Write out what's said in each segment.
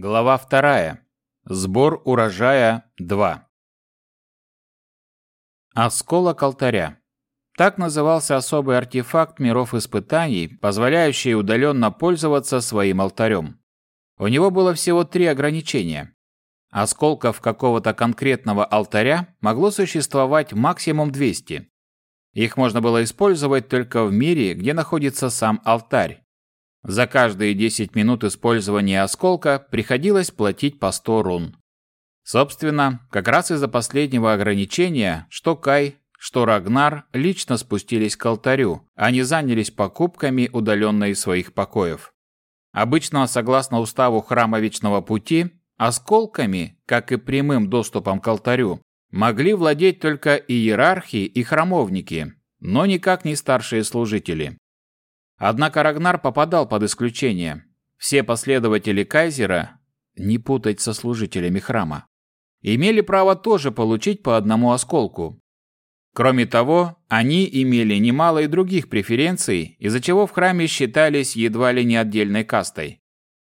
Глава вторая. Сбор урожая 2. Осколок алтаря. Так назывался особый артефакт миров испытаний, позволяющий удаленно пользоваться своим алтарем. У него было всего три ограничения. Осколков какого-то конкретного алтаря могло существовать максимум 200. Их можно было использовать только в мире, где находится сам алтарь, за каждые 10 минут использования осколка приходилось платить по 100 рун. Собственно, как раз из-за последнего ограничения, что Кай, что Рагнар лично спустились к алтарю, а не занялись покупками удаленно из своих покоев. Обычно, согласно уставу Храма Вечного Пути, осколками, как и прямым доступом к алтарю, могли владеть только иерархи и храмовники, но никак не старшие служители. Однако Рагнар попадал под исключение. Все последователи Кайзера, не путать со служителями храма, имели право тоже получить по одному осколку. Кроме того, они имели немало и других преференций, из-за чего в храме считались едва ли не отдельной кастой.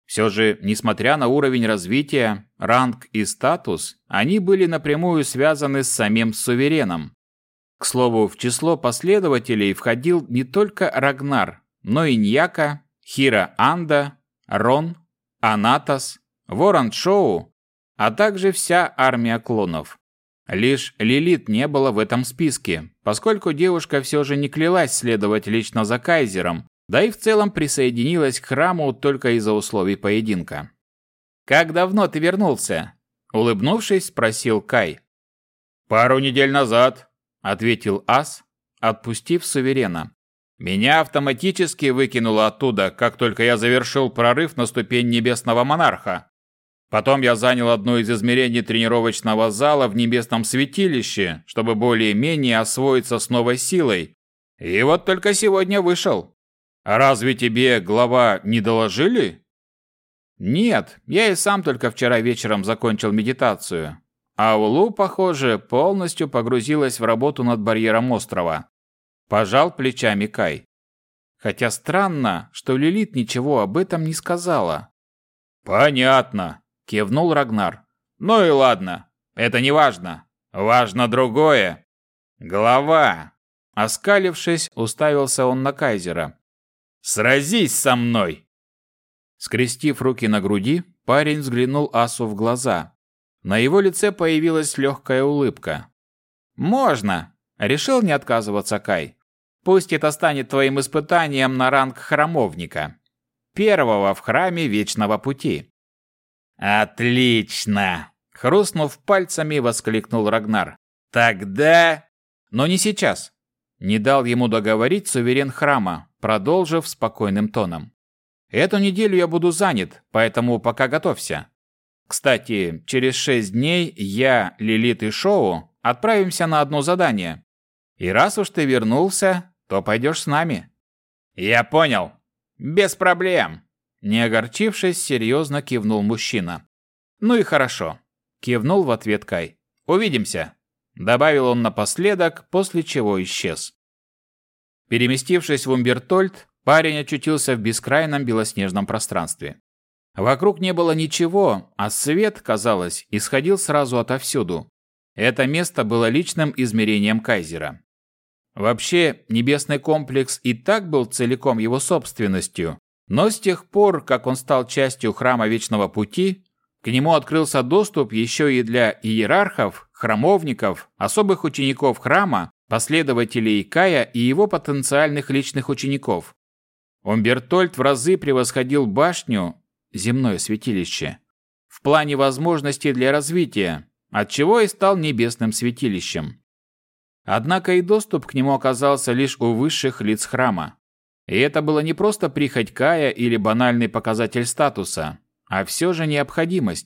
Все же, несмотря на уровень развития, ранг и статус, они были напрямую связаны с самим сувереном. К слову, в число последователей входил не только Рагнар, но и Ньяка, Хира Анда, Рон, Анатас, Ворон Шоу, а также вся армия клонов. Лишь Лилит не было в этом списке, поскольку девушка все же не клялась следовать лично за Кайзером, да и в целом присоединилась к храму только из-за условий поединка. «Как давно ты вернулся?» Улыбнувшись, спросил Кай. «Пару недель назад», — ответил Ас, отпустив суверена. Меня автоматически выкинуло оттуда, как только я завершил прорыв на ступень небесного монарха. Потом я занял одно из измерений тренировочного зала в небесном святилище, чтобы более-менее освоиться с новой силой. И вот только сегодня вышел. А разве тебе, глава, не доложили? Нет, я и сам только вчера вечером закончил медитацию. А Улу, похоже, полностью погрузилась в работу над барьером острова. Пожал плечами Кай. Хотя странно, что Лилит ничего об этом не сказала. Понятно, кивнул Рагнар. Ну и ладно, это не важно. Важно другое. Глава. Оскалившись, уставился он на Кайзера. Сразись со мной. Скрестив руки на груди, парень взглянул Асу в глаза. На его лице появилась легкая улыбка. «Можно!» — решил не отказываться Кай. Пусть это станет твоим испытанием на ранг храмовника. Первого в храме Вечного Пути. Отлично! Хрустнув пальцами, воскликнул Рагнар. Тогда... Но не сейчас. Не дал ему договорить суверен храма, продолжив спокойным тоном. Эту неделю я буду занят, поэтому пока готовься. Кстати, через шесть дней я, Лилит и Шоу отправимся на одно задание. И раз уж ты вернулся, то пойдешь с нами». «Я понял. Без проблем». Не огорчившись, серьезно кивнул мужчина. «Ну и хорошо», — кивнул в ответ Кай. «Увидимся», — добавил он напоследок, после чего исчез. Переместившись в Умбертольд, парень очутился в бескрайном белоснежном пространстве. Вокруг не было ничего, а свет, казалось, исходил сразу отовсюду. Это место было личным измерением Кайзера. Вообще, небесный комплекс и так был целиком его собственностью, но с тех пор, как он стал частью Храма Вечного Пути, к нему открылся доступ еще и для иерархов, храмовников, особых учеников храма, последователей Кая и его потенциальных личных учеников. Умбертольд в разы превосходил башню, земное святилище, в плане возможностей для развития, отчего и стал небесным святилищем. Однако и доступ к нему оказался лишь у высших лиц храма. И это было не просто прихоть Кая или банальный показатель статуса, а все же необходимость.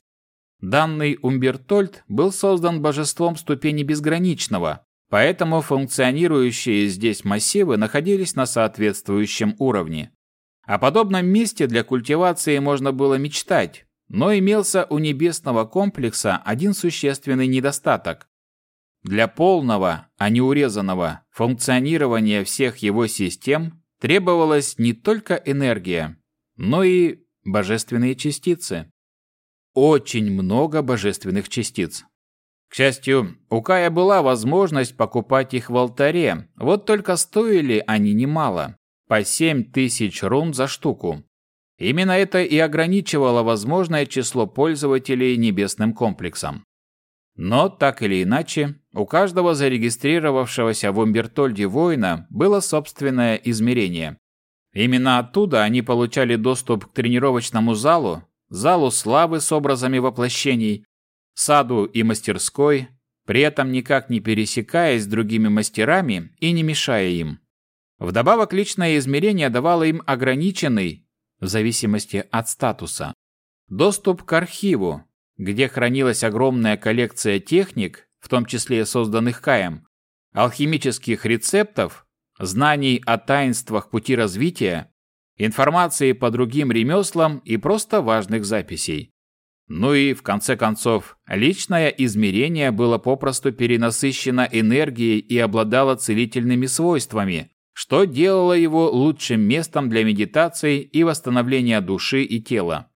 Данный Умбертольд был создан божеством ступени безграничного, поэтому функционирующие здесь массивы находились на соответствующем уровне. О подобном месте для культивации можно было мечтать, но имелся у небесного комплекса один существенный недостаток. Для полного, а не урезанного, функционирования всех его систем требовалась не только энергия, но и божественные частицы. очень много божественных частиц. К счастью, у Кая была возможность покупать их в алтаре, вот только стоили они немало, по 7 тысяч рун за штуку. Именно это и ограничивало возможное число пользователей небесным комплексом. Но, так или иначе, у каждого зарегистрировавшегося в Умбертольде воина было собственное измерение. Именно оттуда они получали доступ к тренировочному залу, залу славы с образами воплощений, саду и мастерской, при этом никак не пересекаясь с другими мастерами и не мешая им. Вдобавок личное измерение давало им ограниченный, в зависимости от статуса, доступ к архиву, где хранилась огромная коллекция техник, в том числе созданных Каем, алхимических рецептов, знаний о таинствах пути развития, информации по другим ремеслам и просто важных записей. Ну и, в конце концов, личное измерение было попросту перенасыщено энергией и обладало целительными свойствами, что делало его лучшим местом для медитации и восстановления души и тела.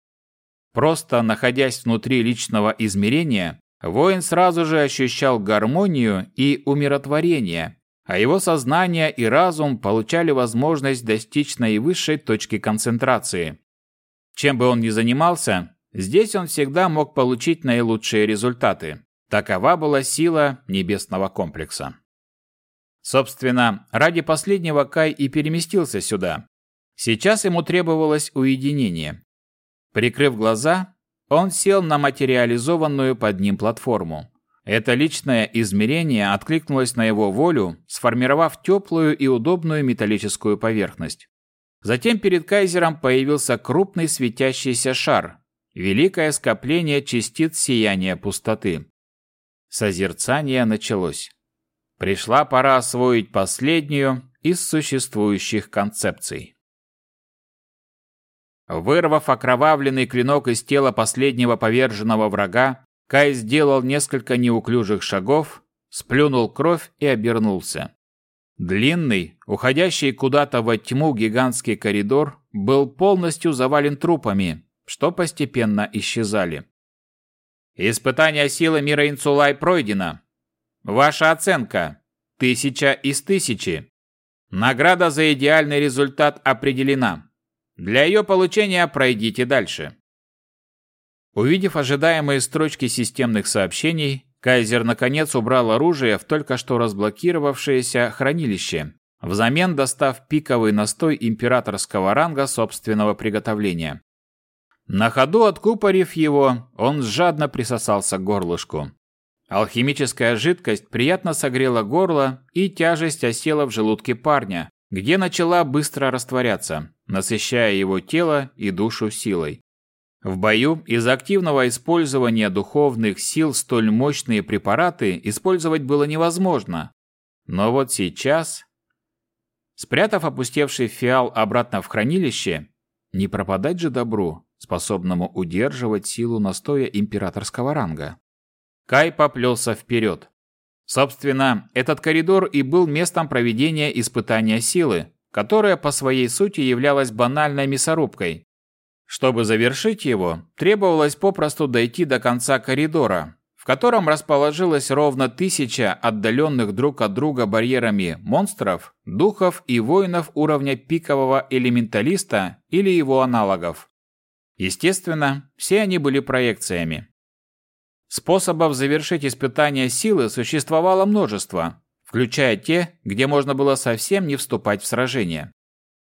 Просто находясь внутри личного измерения, воин сразу же ощущал гармонию и умиротворение, а его сознание и разум получали возможность достичь наивысшей точки концентрации. Чем бы он ни занимался, здесь он всегда мог получить наилучшие результаты. Такова была сила небесного комплекса. Собственно, ради последнего Кай и переместился сюда. Сейчас ему требовалось уединение. Прикрыв глаза, он сел на материализованную под ним платформу. Это личное измерение откликнулось на его волю, сформировав теплую и удобную металлическую поверхность. Затем перед Кайзером появился крупный светящийся шар, великое скопление частиц сияния пустоты. Созерцание началось. Пришла пора освоить последнюю из существующих концепций. Вырвав окровавленный клинок из тела последнего поверженного врага, Кай сделал несколько неуклюжих шагов, сплюнул кровь и обернулся. Длинный, уходящий куда-то во тьму гигантский коридор был полностью завален трупами, что постепенно исчезали. Испытание силы мира Инсулай пройдено. Ваша оценка – тысяча из тысячи. Награда за идеальный результат определена. Для ее получения пройдите дальше. Увидев ожидаемые строчки системных сообщений, Кайзер наконец убрал оружие в только что разблокировавшееся хранилище, взамен достав пиковый настой императорского ранга собственного приготовления. На ходу откупорив его, он жадно присосался к горлышку. Алхимическая жидкость приятно согрела горло, и тяжесть осела в желудке парня, где начала быстро растворяться, насыщая его тело и душу силой. В бою из-за активного использования духовных сил столь мощные препараты использовать было невозможно. Но вот сейчас... Спрятав опустевший фиал обратно в хранилище, не пропадать же добру, способному удерживать силу настоя императорского ранга. Кай поплелся вперед. Собственно, этот коридор и был местом проведения испытания силы, которая по своей сути являлась банальной мясорубкой. Чтобы завершить его, требовалось попросту дойти до конца коридора, в котором расположилось ровно тысяча отдаленных друг от друга барьерами монстров, духов и воинов уровня пикового элементалиста или его аналогов. Естественно, все они были проекциями. Способов завершить испытание силы существовало множество, включая те, где можно было совсем не вступать в сражение.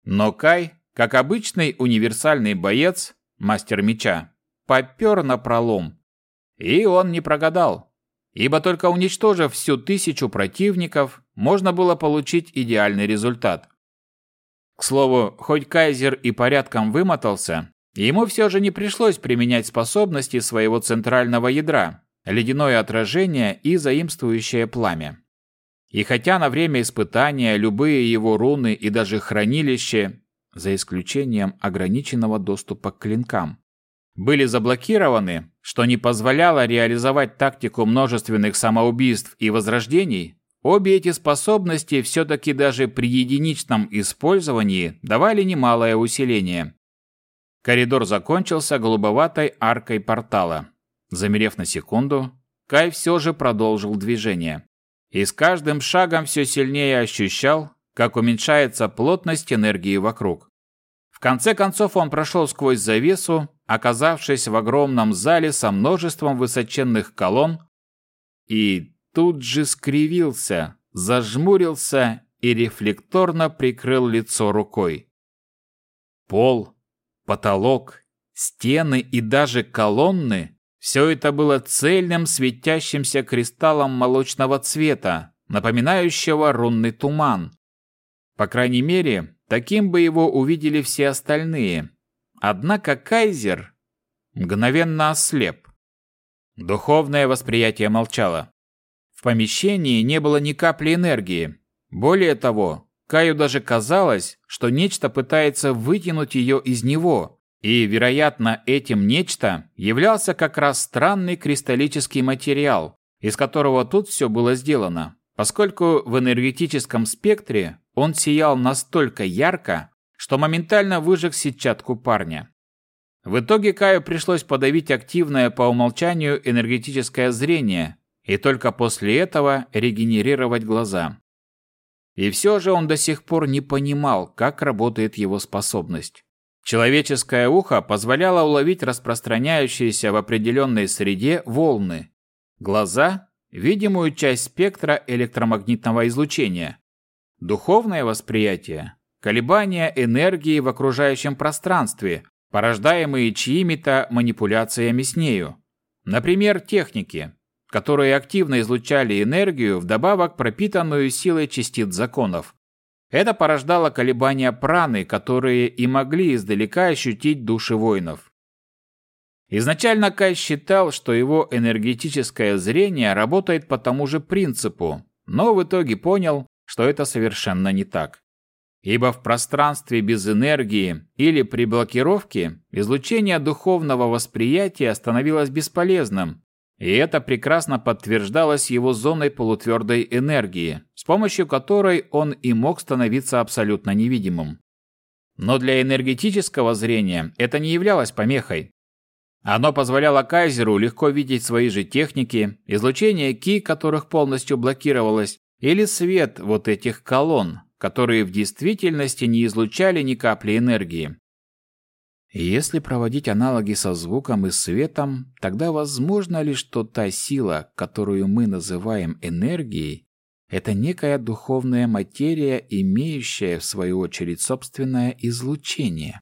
Но Кай, как обычный универсальный боец, мастер меча, попер на пролом. И он не прогадал, ибо только уничтожив всю тысячу противников, можно было получить идеальный результат. К слову, хоть Кайзер и порядком вымотался, Ему все же не пришлось применять способности своего центрального ядра, ледяное отражение и заимствующее пламя. И хотя на время испытания любые его руны и даже хранилище, за исключением ограниченного доступа к клинкам, были заблокированы, что не позволяло реализовать тактику множественных самоубийств и возрождений, обе эти способности все-таки даже при единичном использовании давали немалое усиление. Коридор закончился голубоватой аркой портала. Замерев на секунду, Кай все же продолжил движение. И с каждым шагом все сильнее ощущал, как уменьшается плотность энергии вокруг. В конце концов он прошел сквозь завесу, оказавшись в огромном зале со множеством высоченных колонн, и тут же скривился, зажмурился и рефлекторно прикрыл лицо рукой. Пол, потолок, стены и даже колонны – все это было цельным светящимся кристаллом молочного цвета, напоминающего рунный туман. По крайней мере, таким бы его увидели все остальные. Однако Кайзер мгновенно ослеп. Духовное восприятие молчало. В помещении не было ни капли энергии. Более того, Каю даже казалось, что нечто пытается вытянуть ее из него, и, вероятно, этим нечто являлся как раз странный кристаллический материал, из которого тут все было сделано, поскольку в энергетическом спектре он сиял настолько ярко, что моментально выжег сетчатку парня. В итоге Каю пришлось подавить активное по умолчанию энергетическое зрение и только после этого регенерировать глаза. И все же он до сих пор не понимал, как работает его способность. Человеческое ухо позволяло уловить распространяющиеся в определенной среде волны. Глаза – видимую часть спектра электромагнитного излучения. Духовное восприятие – колебания энергии в окружающем пространстве, порождаемые чьими-то манипуляциями с нею. Например, техники, которые активно излучали энергию, вдобавок пропитанную силой частиц законов. Это порождало колебания праны, которые и могли издалека ощутить души воинов. Изначально Кай считал, что его энергетическое зрение работает по тому же принципу, но в итоге понял, что это совершенно не так. Ибо в пространстве без энергии или при блокировке излучение духовного восприятия становилось бесполезным, и это прекрасно подтверждалось его зоной полутвердой энергии, с помощью которой он и мог становиться абсолютно невидимым. Но для энергетического зрения это не являлось помехой. Оно позволяло Кайзеру легко видеть свои же техники, излучение Ки, которых полностью блокировалось, или свет вот этих колонн, которые в действительности не излучали ни капли энергии. Если проводить аналоги со звуком и светом, тогда возможно ли, что та сила, которую мы называем энергией, это некая духовная материя, имеющая, в свою очередь, собственное излучение?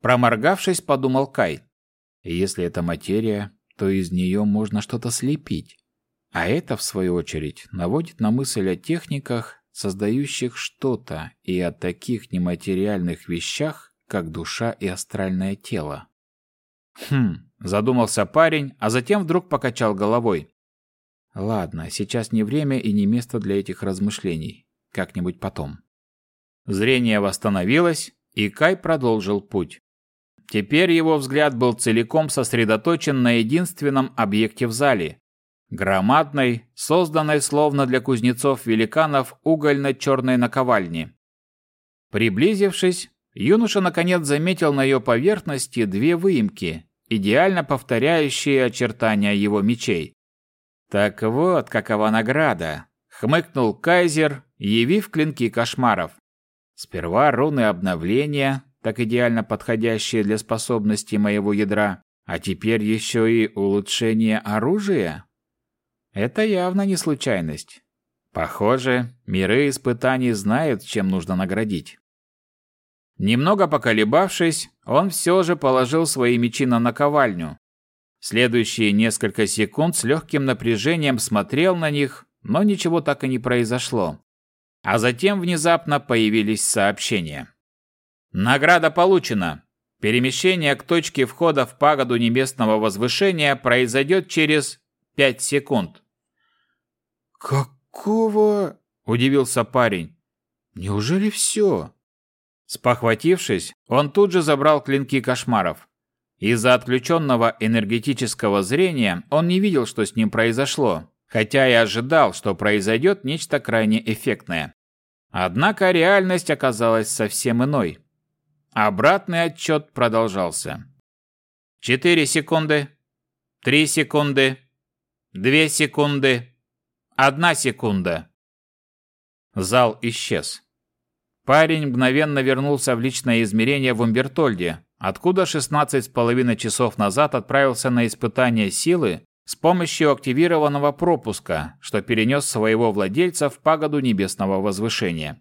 Проморгавшись, подумал Кай. Если это материя, то из нее можно что-то слепить. А это, в свою очередь, наводит на мысль о техниках, создающих что-то, и о таких нематериальных вещах, как душа и астральное тело. Хм, задумался парень, а затем вдруг покачал головой. Ладно, сейчас не время и не место для этих размышлений. Как-нибудь потом. Зрение восстановилось, и Кай продолжил путь. Теперь его взгляд был целиком сосредоточен на единственном объекте в зале громадной, созданной словно для кузнецов-великанов угольно-черной наковальни. Приблизившись, Юноша наконец заметил на ее поверхности две выемки, идеально повторяющие очертания его мечей. Так вот, какова награда, хмыкнул Кайзер, явив клинки кошмаров. Сперва руны обновления, так идеально подходящие для способностей моего ядра, а теперь еще и улучшение оружия? Это явно не случайность. Похоже, миры испытаний знают, чем нужно наградить. Немного поколебавшись, он все же положил свои мечи на наковальню. Следующие несколько секунд с легким напряжением смотрел на них, но ничего так и не произошло. А затем внезапно появились сообщения. Награда получена. Перемещение к точке входа в пагоду небесного возвышения произойдет через 5 секунд. «Какого?» – удивился парень. «Неужели все?» Спохватившись, он тут же забрал клинки кошмаров. Из-за отключенного энергетического зрения он не видел, что с ним произошло, хотя и ожидал, что произойдет нечто крайне эффектное. Однако реальность оказалась совсем иной. Обратный отчет продолжался. Четыре секунды. Три секунды. Две секунды. Одна секунда. Зал исчез. Парень мгновенно вернулся в личное измерение в Умбертольде, откуда 16 с половиной часов назад отправился на испытание силы с помощью активированного пропуска, что перенес своего владельца в пагоду небесного возвышения.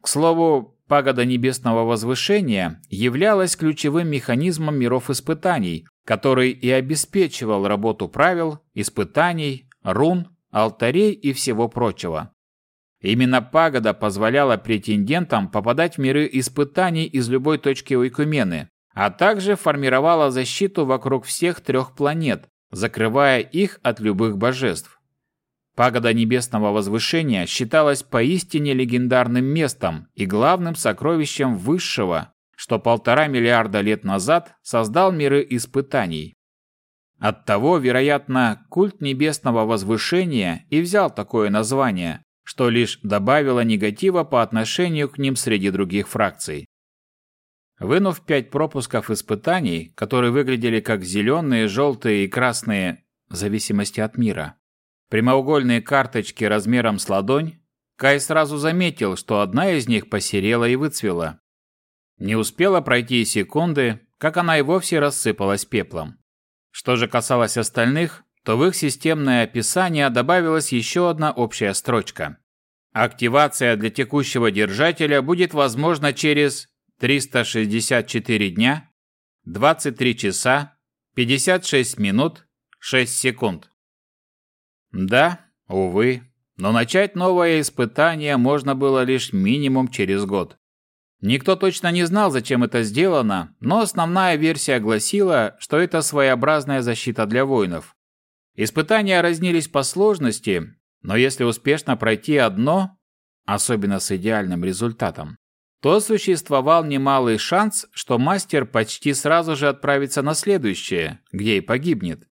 К слову, пагода небесного возвышения являлась ключевым механизмом миров испытаний, который и обеспечивал работу правил, испытаний, рун, алтарей и всего прочего. Именно пагода позволяла претендентам попадать в миры испытаний из любой точки Уикумены, а также формировала защиту вокруг всех трех планет, закрывая их от любых божеств. Пагода Небесного Возвышения считалась поистине легендарным местом и главным сокровищем Высшего, что полтора миллиарда лет назад создал миры испытаний. Оттого, вероятно, культ Небесного Возвышения и взял такое название, что лишь добавило негатива по отношению к ним среди других фракций. Вынув пять пропусков испытаний, которые выглядели как зеленые, желтые и красные, в зависимости от мира, прямоугольные карточки размером с ладонь, Кай сразу заметил, что одна из них посерела и выцвела. Не успела пройти и секунды, как она и вовсе рассыпалась пеплом. Что же касалось остальных, то в их системное описание добавилась еще одна общая строчка. Активация для текущего держателя будет возможна через 364 дня, 23 часа, 56 минут, 6 секунд. Да, увы, но начать новое испытание можно было лишь минимум через год. Никто точно не знал, зачем это сделано, но основная версия гласила, что это своеобразная защита для воинов. Испытания разнились по сложности, но если успешно пройти одно, особенно с идеальным результатом, то существовал немалый шанс, что мастер почти сразу же отправится на следующее, где и погибнет.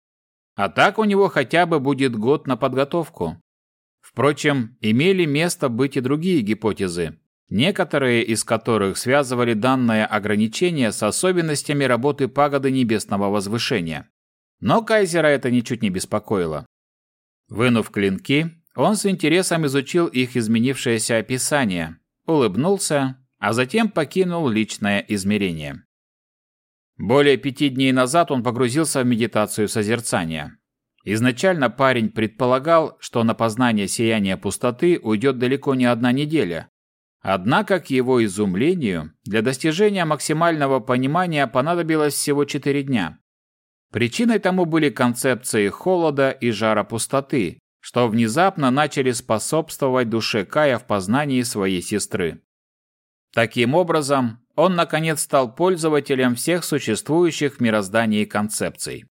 А так у него хотя бы будет год на подготовку. Впрочем, имели место быть и другие гипотезы, некоторые из которых связывали данное ограничение с особенностями работы пагоды небесного возвышения. Но Кайзера это ничуть не беспокоило. Вынув клинки, он с интересом изучил их изменившееся описание, улыбнулся, а затем покинул личное измерение. Более пяти дней назад он погрузился в медитацию созерцания. Изначально парень предполагал, что на познание сияния пустоты уйдет далеко не одна неделя. Однако, к его изумлению, для достижения максимального понимания понадобилось всего четыре дня. Причиной тому были концепции холода и жара пустоты, что внезапно начали способствовать душе Кая в познании своей сестры. Таким образом, он наконец стал пользователем всех существующих в мироздании концепций.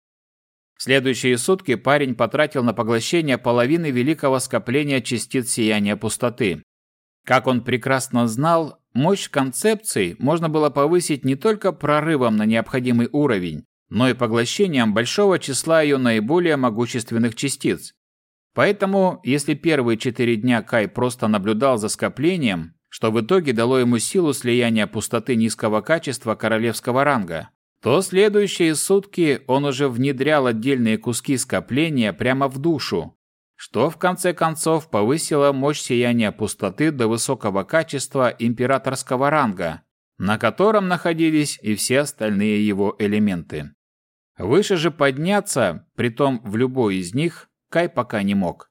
В следующие сутки парень потратил на поглощение половины великого скопления частиц сияния пустоты. Как он прекрасно знал, мощь концепций можно было повысить не только прорывом на необходимый уровень, но и поглощением большого числа ее наиболее могущественных частиц. Поэтому, если первые четыре дня Кай просто наблюдал за скоплением, что в итоге дало ему силу слияния пустоты низкого качества королевского ранга, то следующие сутки он уже внедрял отдельные куски скопления прямо в душу, что в конце концов повысило мощь сияния пустоты до высокого качества императорского ранга, на котором находились и все остальные его элементы. Выше же подняться, притом в любой из них, Кай пока не мог.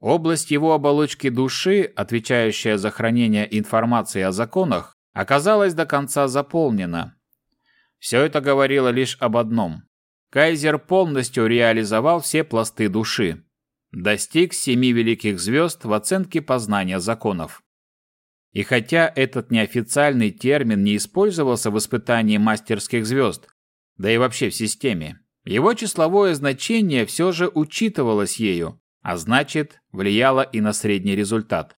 Область его оболочки души, отвечающая за хранение информации о законах, оказалась до конца заполнена. Все это говорило лишь об одном. Кайзер полностью реализовал все пласты души. Достиг семи великих звезд в оценке познания законов. И хотя этот неофициальный термин не использовался в испытании мастерских звезд, да и вообще в системе, его числовое значение все же учитывалось ею, а значит, влияло и на средний результат.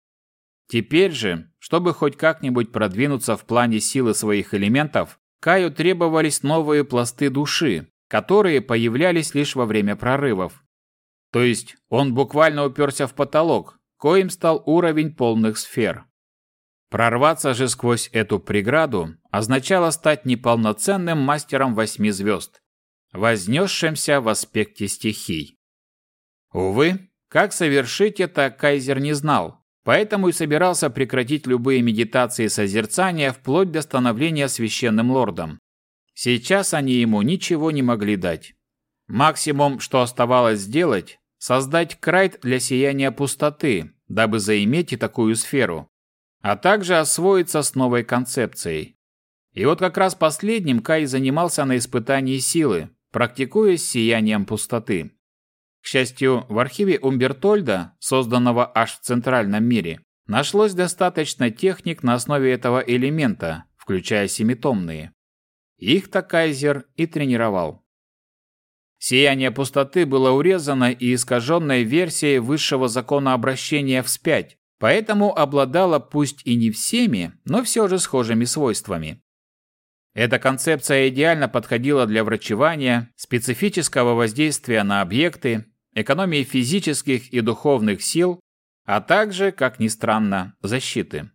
Теперь же, чтобы хоть как-нибудь продвинуться в плане силы своих элементов, Каю требовались новые пласты души, которые появлялись лишь во время прорывов. То есть он буквально уперся в потолок, коим стал уровень полных сфер. Прорваться же сквозь эту преграду означало стать неполноценным мастером восьми звезд, вознесшимся в аспекте стихий. Увы, как совершить это, Кайзер не знал, поэтому и собирался прекратить любые медитации и созерцания вплоть до становления священным лордом. Сейчас они ему ничего не могли дать. Максимум, что оставалось сделать, создать крайт для сияния пустоты, дабы заиметь и такую сферу, а также освоиться с новой концепцией. И вот как раз последним Кай занимался на испытании силы, практикуясь сиянием пустоты. К счастью, в архиве Умбертольда, созданного аж в центральном мире, нашлось достаточно техник на основе этого элемента, включая семитомные. Их-то Кайзер и тренировал. Сияние пустоты было урезано и искаженной версией высшего закона обращения вспять, поэтому обладало пусть и не всеми, но все же схожими свойствами. Эта концепция идеально подходила для врачевания, специфического воздействия на объекты, экономии физических и духовных сил, а также, как ни странно, защиты.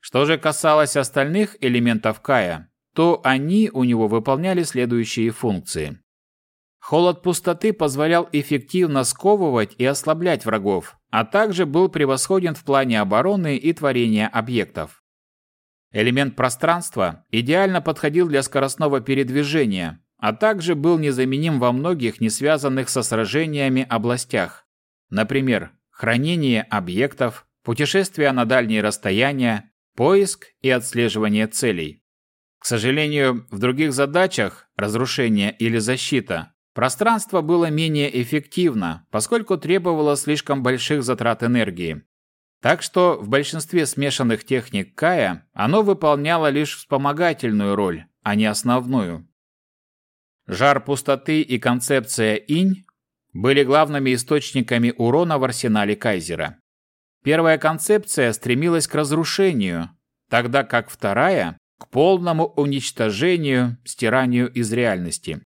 Что же касалось остальных элементов Кая, то они у него выполняли следующие функции. Холод пустоты позволял эффективно сковывать и ослаблять врагов, а также был превосходен в плане обороны и творения объектов. Элемент пространства идеально подходил для скоростного передвижения, а также был незаменим во многих не связанных со сражениями областях. Например, хранение объектов, путешествия на дальние расстояния, поиск и отслеживание целей. К сожалению, в других задачах, разрушение или защита, пространство было менее эффективно, поскольку требовало слишком больших затрат энергии. Так что в большинстве смешанных техник Кая оно выполняло лишь вспомогательную роль, а не основную. Жар пустоты и концепция инь были главными источниками урона в арсенале Кайзера. Первая концепция стремилась к разрушению, тогда как вторая – к полному уничтожению, стиранию из реальности.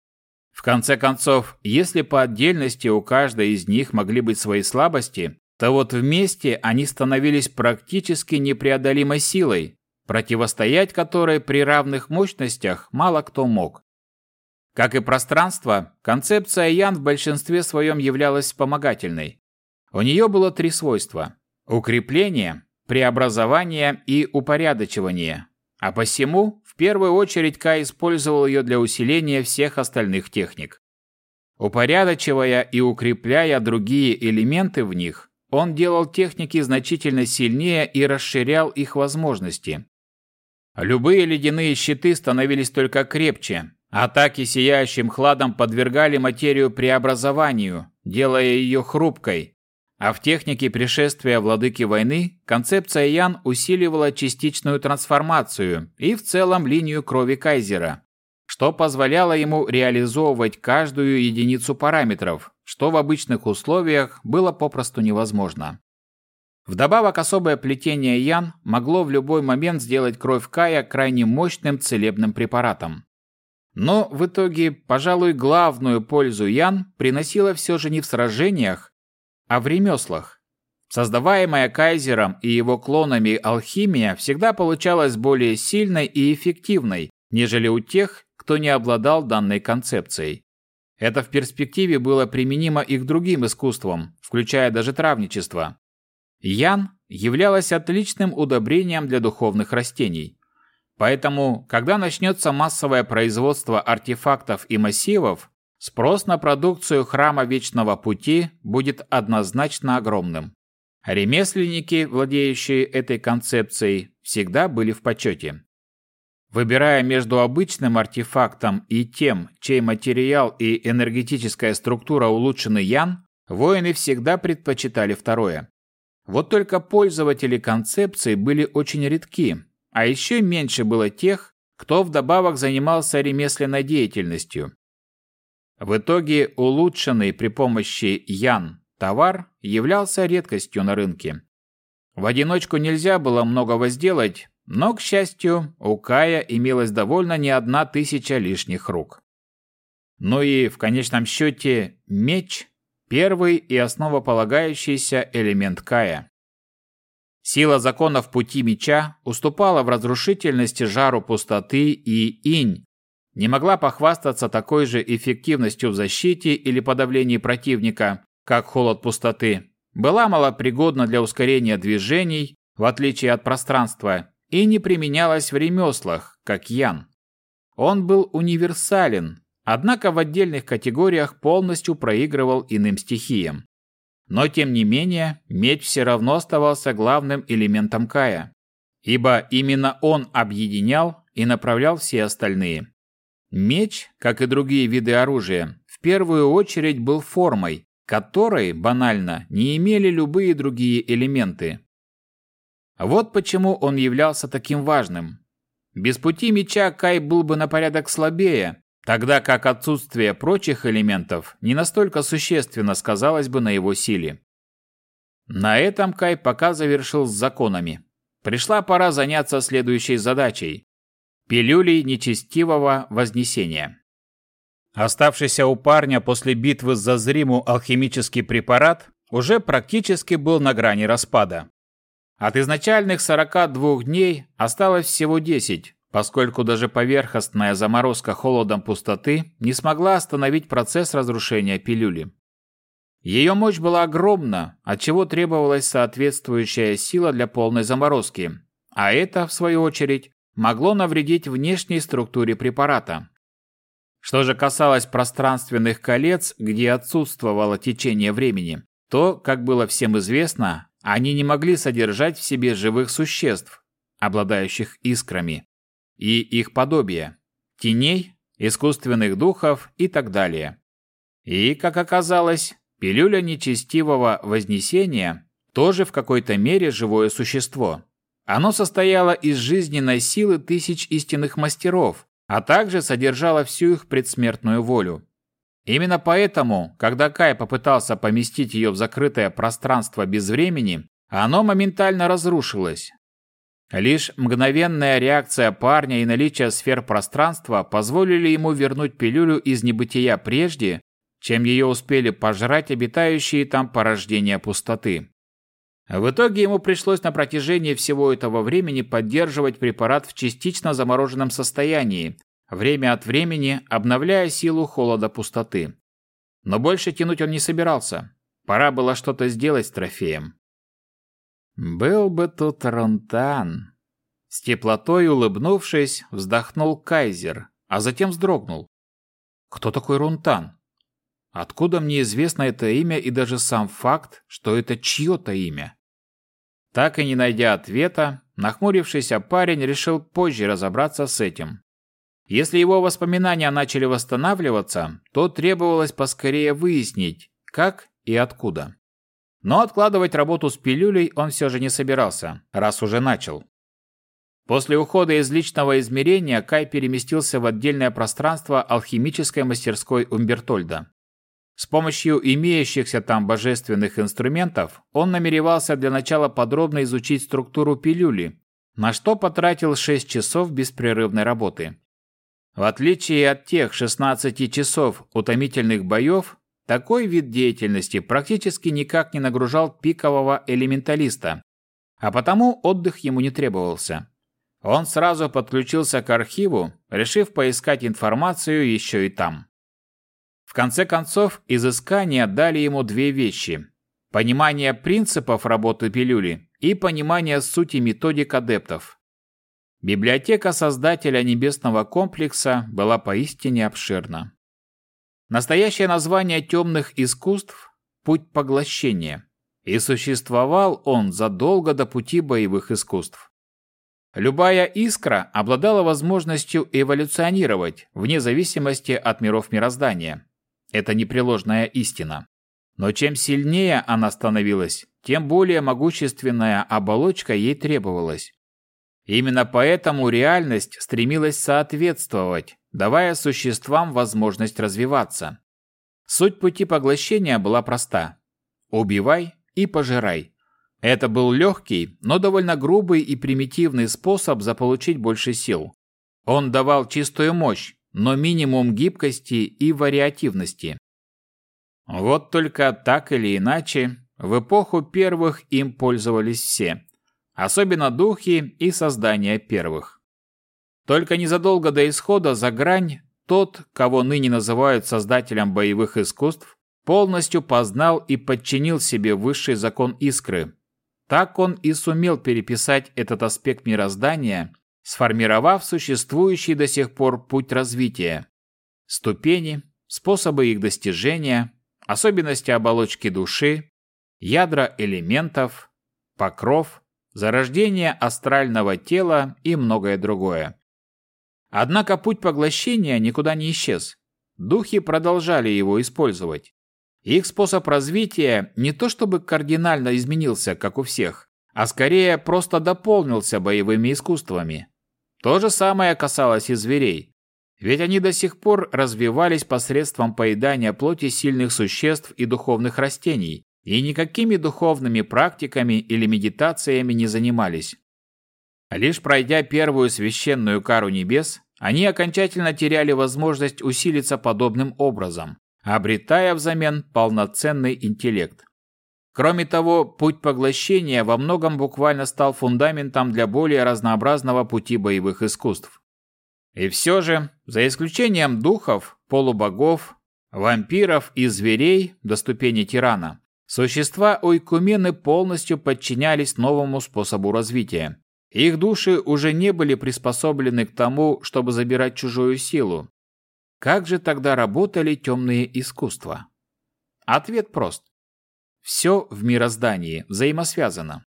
В конце концов, если по отдельности у каждой из них могли быть свои слабости, то вот вместе они становились практически непреодолимой силой, противостоять которой при равных мощностях мало кто мог. Как и пространство, концепция Ян в большинстве своем являлась вспомогательной. У нее было три свойства – укрепление, преобразование и упорядочивание. А посему, первую очередь, Кай использовал ее для усиления всех остальных техник. Упорядочивая и укрепляя другие элементы в них, он делал техники значительно сильнее и расширял их возможности. Любые ледяные щиты становились только крепче, Атаки сияющим хладом подвергали материю преобразованию, делая ее хрупкой. А в технике пришествия владыки войны концепция Ян усиливала частичную трансформацию и в целом линию крови Кайзера, что позволяло ему реализовывать каждую единицу параметров, что в обычных условиях было попросту невозможно. Вдобавок особое плетение Ян могло в любой момент сделать кровь Кая крайне мощным целебным препаратом. Но в итоге, пожалуй, главную пользу Ян приносила все же не в сражениях, а в ремеслах. Создаваемая Кайзером и его клонами алхимия всегда получалась более сильной и эффективной, нежели у тех, кто не обладал данной концепцией. Это в перспективе было применимо и к другим искусствам, включая даже травничество. Ян являлась отличным удобрением для духовных растений. Поэтому, когда начнется массовое производство артефактов и массивов, спрос на продукцию Храма Вечного Пути будет однозначно огромным. Ремесленники, владеющие этой концепцией, всегда были в почете. Выбирая между обычным артефактом и тем, чей материал и энергетическая структура улучшены Ян, воины всегда предпочитали второе. Вот только пользователи концепции были очень редки, а еще меньше было тех, кто вдобавок занимался ремесленной деятельностью. В итоге улучшенный при помощи Ян товар являлся редкостью на рынке. В одиночку нельзя было многого сделать, но, к счастью, у Кая имелось довольно не одна тысяча лишних рук. Ну и, в конечном счете, меч – первый и основополагающийся элемент Кая. Сила законов пути меча уступала в разрушительности жару пустоты и инь, не могла похвастаться такой же эффективностью в защите или подавлении противника, как холод пустоты, была малопригодна для ускорения движений, в отличие от пространства, и не применялась в ремеслах, как ян. Он был универсален, однако в отдельных категориях полностью проигрывал иным стихиям. Но тем не менее, меч все равно оставался главным элементом Кая, ибо именно он объединял и направлял все остальные. Меч, как и другие виды оружия, в первую очередь был формой, которой, банально, не имели любые другие элементы. Вот почему он являлся таким важным. Без пути меча Кай был бы на порядок слабее, тогда как отсутствие прочих элементов не настолько существенно сказалось бы на его силе. На этом Кай пока завершил с законами. Пришла пора заняться следующей задачей – пилюлей нечестивого вознесения. Оставшийся у парня после битвы с Зазриму алхимический препарат уже практически был на грани распада. От изначальных 42 дней осталось всего 10, поскольку даже поверхностная заморозка холодом пустоты не смогла остановить процесс разрушения пилюли. Ее мощь была огромна, отчего требовалась соответствующая сила для полной заморозки, а это, в свою очередь, могло навредить внешней структуре препарата. Что же касалось пространственных колец, где отсутствовало течение времени, то, как было всем известно, они не могли содержать в себе живых существ, обладающих искрами, и их подобия, теней, искусственных духов и так далее. И, как оказалось, пилюля нечестивого вознесения тоже в какой-то мере живое существо. Оно состояло из жизненной силы тысяч истинных мастеров, а также содержала всю их предсмертную волю. Именно поэтому, когда Кай попытался поместить ее в закрытое пространство без времени, оно моментально разрушилось. Лишь мгновенная реакция парня и наличие сфер пространства позволили ему вернуть пилюлю из небытия прежде, чем ее успели пожрать обитающие там порождения пустоты. В итоге ему пришлось на протяжении всего этого времени поддерживать препарат в частично замороженном состоянии, время от времени обновляя силу холода пустоты. Но больше тянуть он не собирался. Пора было что-то сделать с трофеем. «Был бы тут Ронтан!» С теплотой улыбнувшись, вздохнул Кайзер, а затем вздрогнул. «Кто такой Рунтан? Откуда мне известно это имя и даже сам факт, что это чье-то имя?» Так и не найдя ответа, нахмурившийся парень решил позже разобраться с этим. Если его воспоминания начали восстанавливаться, то требовалось поскорее выяснить, как и откуда. Но откладывать работу с пилюлей он все же не собирался, раз уже начал. После ухода из личного измерения Кай переместился в отдельное пространство алхимической мастерской Умбертольда. С помощью имеющихся там божественных инструментов он намеревался для начала подробно изучить структуру пилюли, на что потратил 6 часов беспрерывной работы. В отличие от тех 16 часов утомительных боев, такой вид деятельности практически никак не нагружал пикового элементалиста, а потому отдых ему не требовался. Он сразу подключился к архиву, решив поискать информацию еще и там. В конце концов, изыскания дали ему две вещи – понимание принципов работы пилюли и понимание сути методик адептов. Библиотека создателя небесного комплекса была поистине обширна. Настоящее название темных искусств – путь поглощения, и существовал он задолго до пути боевых искусств. Любая искра обладала возможностью эволюционировать вне зависимости от миров мироздания, это непреложная истина. Но чем сильнее она становилась, тем более могущественная оболочка ей требовалась. Именно поэтому реальность стремилась соответствовать, давая существам возможность развиваться. Суть пути поглощения была проста. Убивай и пожирай. Это был легкий, но довольно грубый и примитивный способ заполучить больше сил. Он давал чистую мощь, но минимум гибкости и вариативности. Вот только так или иначе, в эпоху первых им пользовались все. особенно духи и создания первых. Только незадолго до исхода за грань тот, кого ныне называют создателем боевых искусств, полностью познал и подчинил себе высший закон искры. Так он и сумел переписать этот аспект мироздания, сформировав существующий до сих пор путь развития. Ступени, способы их достижения, особенности оболочки души, ядра элементов, покров, зарождение астрального тела и многое другое. Однако путь поглощения никуда не исчез. Духи продолжали его использовать. Их способ развития не то чтобы кардинально изменился, как у всех, а скорее просто дополнился боевыми искусствами. То же самое касалось и зверей. Ведь они до сих пор развивались посредством поедания плоти сильных существ и духовных растений, и никакими духовными практиками или медитациями не занимались. Лишь пройдя первую священную кару небес, они окончательно теряли возможность усилиться подобным образом, обретая взамен полноценный интеллект. Кроме того, путь поглощения во многом буквально стал фундаментом для более разнообразного пути боевых искусств. И все же, за исключением духов, полубогов, вампиров и зверей до ступени тирана, существа Ойкумены полностью подчинялись новому способу развития. Их души уже не были приспособлены к тому, чтобы забирать чужую силу, как же тогда работали темные искусства? Ответ прост. Все в мироздании взаимосвязано.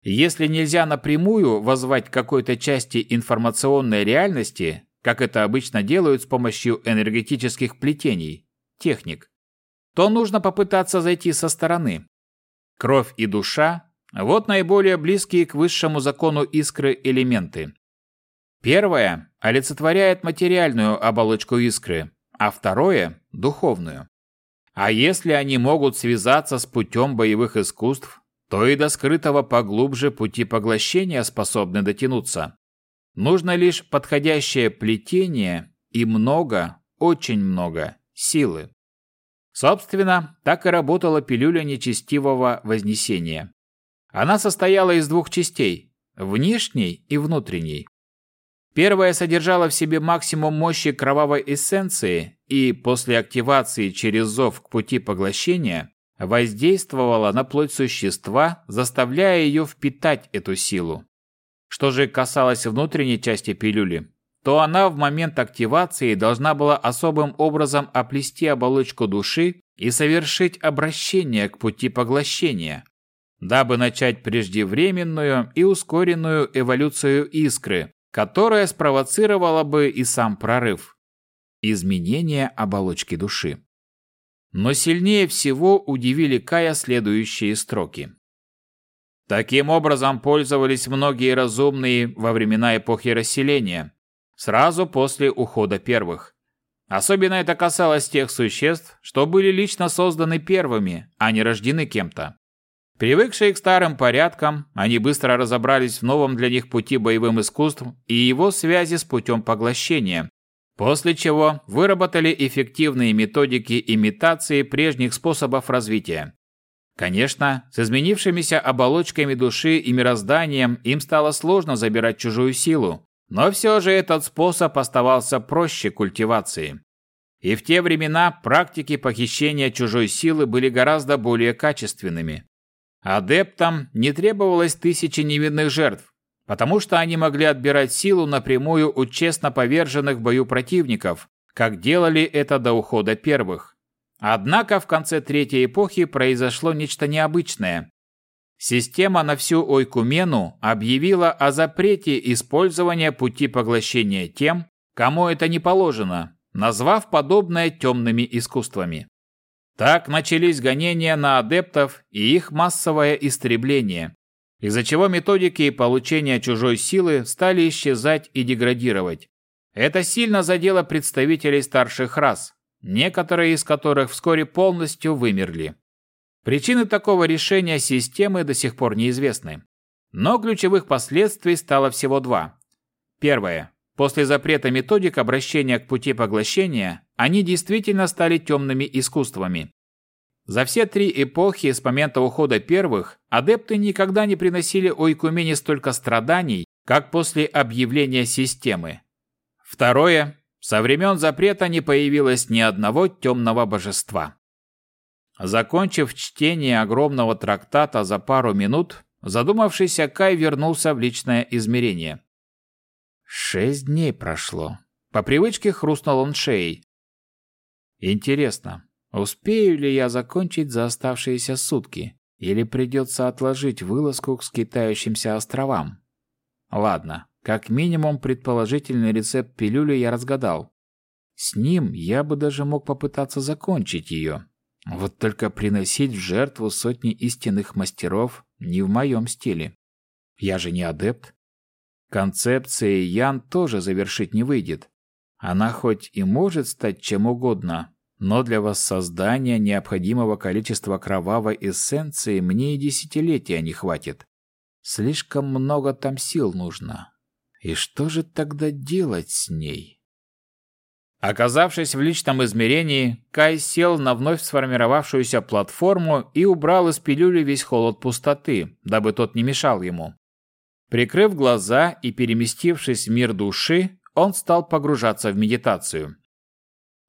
Если нельзя напрямую возвать к какой-то части информационной реальности, как это обычно делают с помощью энергетических плетений, техник, то нужно попытаться зайти со стороны. Кровь и душа – вот наиболее близкие к высшему закону искры элементы. Первое олицетворяет материальную оболочку искры, а второе – духовную. А если они могут связаться с путем боевых искусств, то и до скрытого поглубже пути поглощения способны дотянуться. Нужно лишь подходящее плетение и много, очень много силы. Собственно, так и работала пилюля нечестивого вознесения. Она состояла из двух частей – внешней и внутренней. Первая содержала в себе максимум мощи кровавой эссенции и после активации через зов к пути поглощения воздействовала на плоть существа, заставляя ее впитать эту силу. Что же касалось внутренней части пилюли, то она в момент активации должна была особым образом оплести оболочку души и совершить обращение к пути поглощения, дабы начать преждевременную и ускоренную эволюцию искры, которое спровоцировало бы и сам прорыв – изменение оболочки души. Но сильнее всего удивили Кая следующие строки. Таким образом пользовались многие разумные во времена эпохи расселения, сразу после ухода первых. Особенно это касалось тех существ, что были лично созданы первыми, а не рождены кем-то. Привыкшие к старым порядкам, они быстро разобрались в новом для них пути боевым искусством и его связи с путем поглощения, после чего выработали эффективные методики имитации прежних способов развития. Конечно, с изменившимися оболочками души и мирозданием им стало сложно забирать чужую силу, но все же этот способ оставался проще культивации. И в те времена практики похищения чужой силы были гораздо более качественными. Адептам не требовалось тысячи невинных жертв, потому что они могли отбирать силу напрямую у честно поверженных в бою противников, как делали это до ухода первых. Однако в конце Третьей эпохи произошло нечто необычное. Система на всю Ойкумену объявила о запрете использования пути поглощения тем, кому это не положено, назвав подобное темными искусствами. Так начались гонения на адептов и их массовое истребление, из-за чего методики получения чужой силы стали исчезать и деградировать. Это сильно задело представителей старших рас, некоторые из которых вскоре полностью вымерли. Причины такого решения системы до сих пор неизвестны. Но ключевых последствий стало всего два. Первое. После запрета методик обращения к пути поглощения, они действительно стали темными искусствами. За все три эпохи с момента ухода первых адепты никогда не приносили Ойкумене столько страданий, как после объявления системы. Второе. Со времен запрета не появилось ни одного темного божества. Закончив чтение огромного трактата за пару минут, задумавшийся Кай вернулся в личное измерение. Шесть дней прошло. По привычке хрустнул он шеей. Интересно, успею ли я закончить за оставшиеся сутки? Или придется отложить вылазку к скитающимся островам? Ладно, как минимум предположительный рецепт пилюли я разгадал. С ним я бы даже мог попытаться закончить ее. Вот только приносить в жертву сотни истинных мастеров не в моем стиле. Я же не адепт. Концепции Ян тоже завершить не выйдет. Она хоть и может стать чем угодно, но для воссоздания необходимого количества кровавой эссенции мне и десятилетия не хватит. Слишком много там сил нужно. И что же тогда делать с ней? Оказавшись в личном измерении, Кай сел на вновь сформировавшуюся платформу и убрал из пилюли весь холод пустоты, дабы тот не мешал ему. Прикрыв глаза и переместившись в мир души, он стал погружаться в медитацию.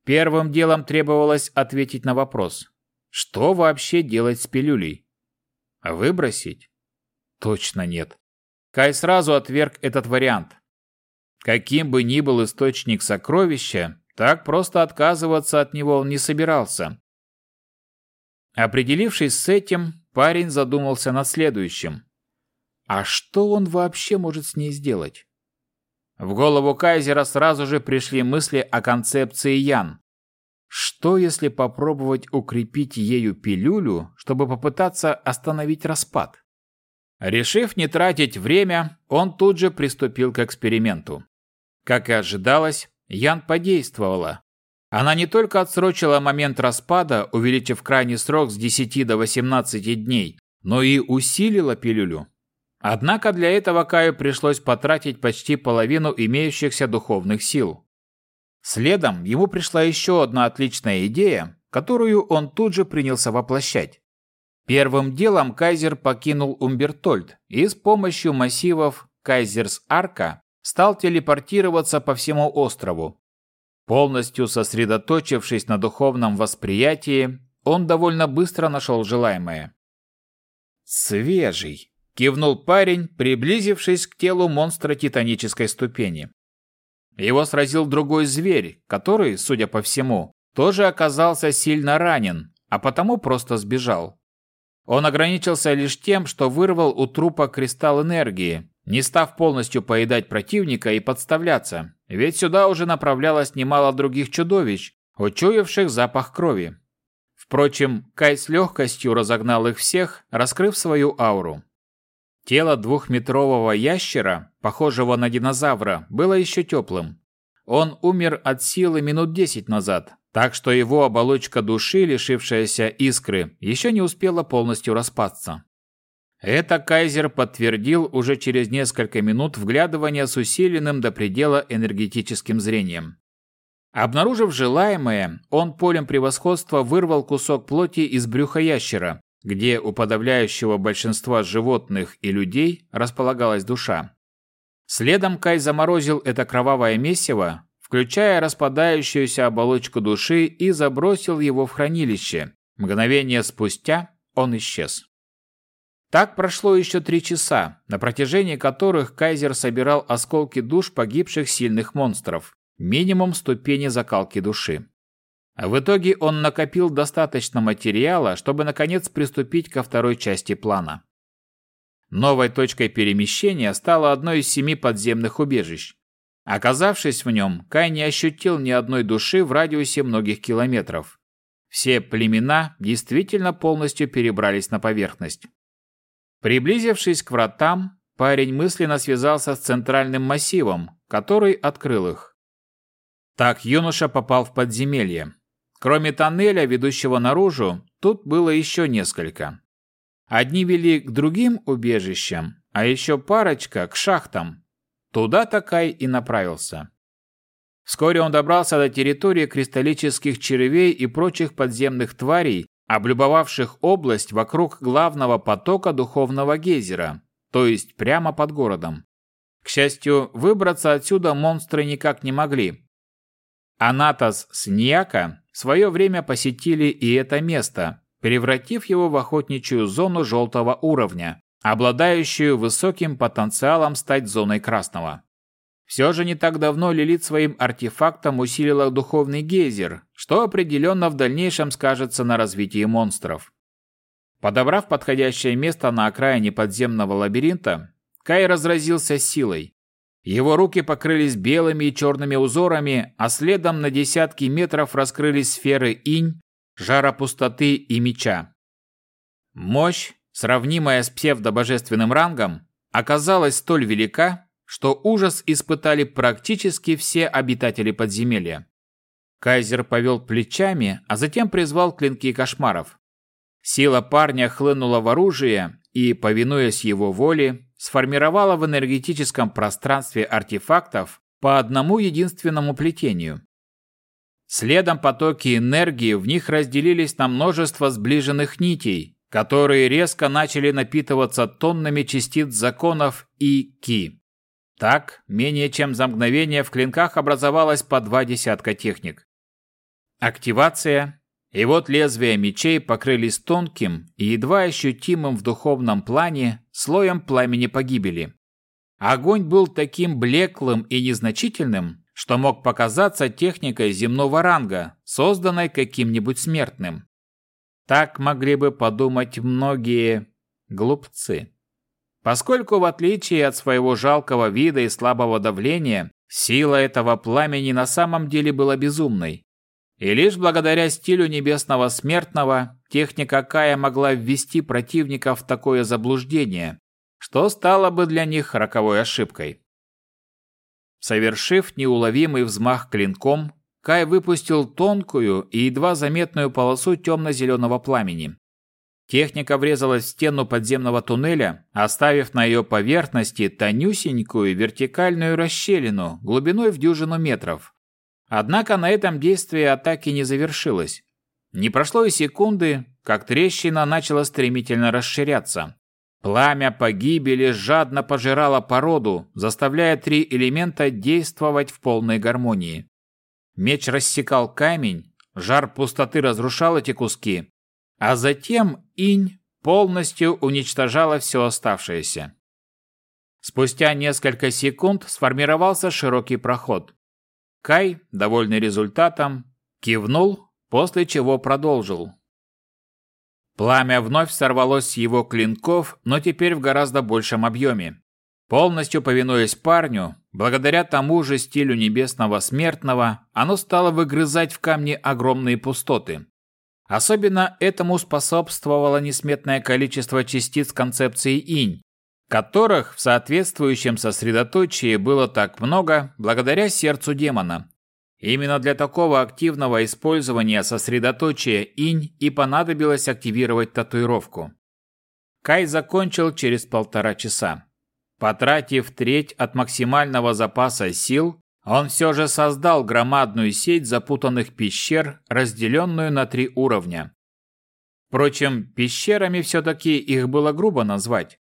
Первым делом требовалось ответить на вопрос, что вообще делать с пилюлей? Выбросить? Точно нет. Кай сразу отверг этот вариант. Каким бы ни был источник сокровища, так просто отказываться от него он не собирался. Определившись с этим, парень задумался над следующим. А что он вообще может с ней сделать? В голову Кайзера сразу же пришли мысли о концепции Ян. Что если попробовать укрепить ею пилюлю, чтобы попытаться остановить распад? Решив не тратить время, он тут же приступил к эксперименту. Как и ожидалось, Ян подействовала. Она не только отсрочила момент распада, увеличив крайний срок с 10 до 18 дней, но и усилила пилюлю. Однако для этого Каю пришлось потратить почти половину имеющихся духовных сил. Следом ему пришла еще одна отличная идея, которую он тут же принялся воплощать. Первым делом Кайзер покинул Умбертольд и с помощью массивов Кайзерс-Арка стал телепортироваться по всему острову. Полностью сосредоточившись на духовном восприятии, он довольно быстро нашел желаемое. «Свежий!» – кивнул парень, приблизившись к телу монстра титанической ступени. Его сразил другой зверь, который, судя по всему, тоже оказался сильно ранен, а потому просто сбежал. Он ограничился лишь тем, что вырвал у трупа кристалл энергии, не став полностью поедать противника и подставляться, ведь сюда уже направлялось немало других чудовищ, учуявших запах крови. Впрочем, Кай с легкостью разогнал их всех, раскрыв свою ауру. Тело двухметрового ящера, похожего на динозавра, было еще теплым. Он умер от силы минут десять назад, так что его оболочка души, лишившаяся искры, еще не успела полностью распасться. Это Кайзер подтвердил уже через несколько минут вглядывания с усиленным до предела энергетическим зрением. Обнаружив желаемое, он полем превосходства вырвал кусок плоти из брюха ящера, где у подавляющего большинства животных и людей располагалась душа. Следом Кай заморозил это кровавое месиво, включая распадающуюся оболочку души, и забросил его в хранилище. Мгновение спустя он исчез. Так прошло еще три часа, на протяжении которых Кайзер собирал осколки душ погибших сильных монстров, минимум ступени закалки души. В итоге он накопил достаточно материала, чтобы наконец приступить ко второй части плана. Новой точкой перемещения стало одно из семи подземных убежищ. Оказавшись в нем, Кай не ощутил ни одной души в радиусе многих километров. Все племена действительно полностью перебрались на поверхность. Приблизившись к вратам, парень мысленно связался с центральным массивом, который открыл их. Так юноша попал в подземелье. Кроме тоннеля, ведущего наружу, тут было еще несколько. Одни вели к другим убежищам, а еще парочка к шахтам. Туда Такай и направился. Вскоре он добрался до территории кристаллических червей и прочих подземных тварей, облюбовавших область вокруг главного потока духовного гейзера, то есть прямо под городом. К счастью, выбраться отсюда монстры никак не могли. Анатос с Ньяка в свое время посетили и это место, превратив его в охотничью зону желтого уровня, обладающую высоким потенциалом стать зоной красного. Все же не так давно Лилит своим артефактом усилила духовный гейзер, что определенно в дальнейшем скажется на развитии монстров. Подобрав подходящее место на окраине подземного лабиринта, Кай разразился силой. Его руки покрылись белыми и черными узорами, а следом на десятки метров раскрылись сферы инь, жара пустоты и меча. Мощь, сравнимая с псевдобожественным рангом, оказалась столь велика, что ужас испытали практически все обитатели подземелья. Кайзер повел плечами, а затем призвал клинки кошмаров. Сила парня хлынула в оружие и, повинуясь его воле, сформировала в энергетическом пространстве артефактов по одному единственному плетению. Следом потоки энергии в них разделились на множество сближенных нитей, которые резко начали напитываться тоннами частиц законов и ки. Так, менее чем за мгновение в клинках образовалось по два десятка техник. Активация, и вот лезвия мечей покрылись тонким и едва ощутимым в духовном плане слоем пламени погибели. Огонь был таким блеклым и незначительным, что мог показаться техникой земного ранга, созданной каким-нибудь смертным. Так могли бы подумать многие глупцы. Поскольку, в отличие от своего жалкого вида и слабого давления, сила этого пламени на самом деле была безумной. И лишь благодаря стилю небесного смертного техника Кая могла ввести противника в такое заблуждение, что стало бы для них роковой ошибкой. Совершив неуловимый взмах клинком, Кай выпустил тонкую и едва заметную полосу темно-зеленого пламени. Техника врезалась в стену подземного туннеля, оставив на ее поверхности тонюсенькую вертикальную расщелину глубиной в дюжину метров. Однако на этом действие атаки не завершилось. Не прошло и секунды, как трещина начала стремительно расширяться. Пламя погибели жадно пожирало породу, заставляя три элемента действовать в полной гармонии. Меч рассекал камень, жар пустоты разрушал эти куски, а затем инь полностью уничтожала все оставшееся. Спустя несколько секунд сформировался широкий проход. Кай, довольный результатом, кивнул, после чего продолжил. Пламя вновь сорвалось с его клинков, но теперь в гораздо большем объеме. Полностью повинуясь парню, благодаря тому же стилю небесного смертного, оно стало выгрызать в камне огромные пустоты. Особенно этому способствовало несметное количество частиц концепции инь, которых в соответствующем сосредоточии было так много благодаря сердцу демона. Именно для такого активного использования сосредоточия инь и понадобилось активировать татуировку. Кай закончил через полтора часа. Потратив треть от максимального запаса сил, он все же создал громадную сеть запутанных пещер, разделенную на три уровня. Впрочем, пещерами все-таки их было грубо назвать.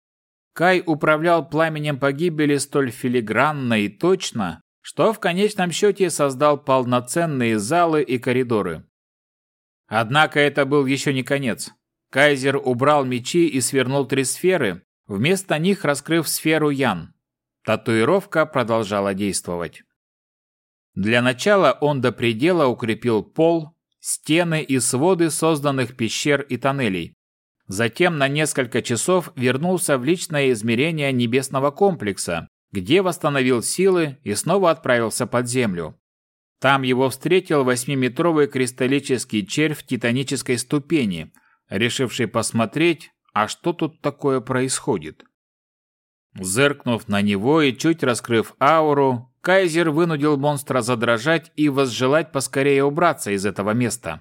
Кай управлял пламенем погибели столь филигранно и точно, что в конечном счете создал полноценные залы и коридоры. Однако это был еще не конец. Кайзер убрал мечи и свернул три сферы, вместо них раскрыв сферу Ян. Татуировка продолжала действовать. Для начала он до предела укрепил пол, стены и своды созданных пещер и тоннелей, Затем на несколько часов вернулся в личное измерение небесного комплекса, где восстановил силы и снова отправился под землю. Там его встретил восьмиметровый кристаллический червь титанической ступени, решивший посмотреть, а что тут такое происходит. Зыркнув на него и чуть раскрыв ауру, Кайзер вынудил монстра задрожать и возжелать поскорее убраться из этого места.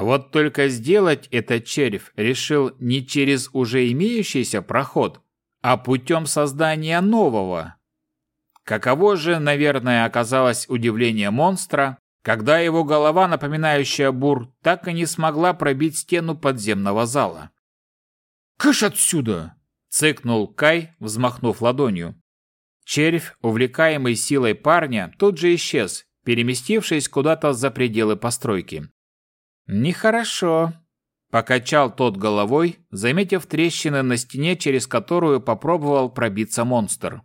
Вот только сделать этот червь решил не через уже имеющийся проход, а путем создания нового. Каково же, наверное, оказалось удивление монстра, когда его голова, напоминающая бур, так и не смогла пробить стену подземного зала. «Кыш отсюда!» – цыкнул Кай, взмахнув ладонью. Червь, увлекаемый силой парня, тут же исчез, переместившись куда-то за пределы постройки. «Нехорошо», – покачал тот головой, заметив трещины на стене, через которую попробовал пробиться монстр.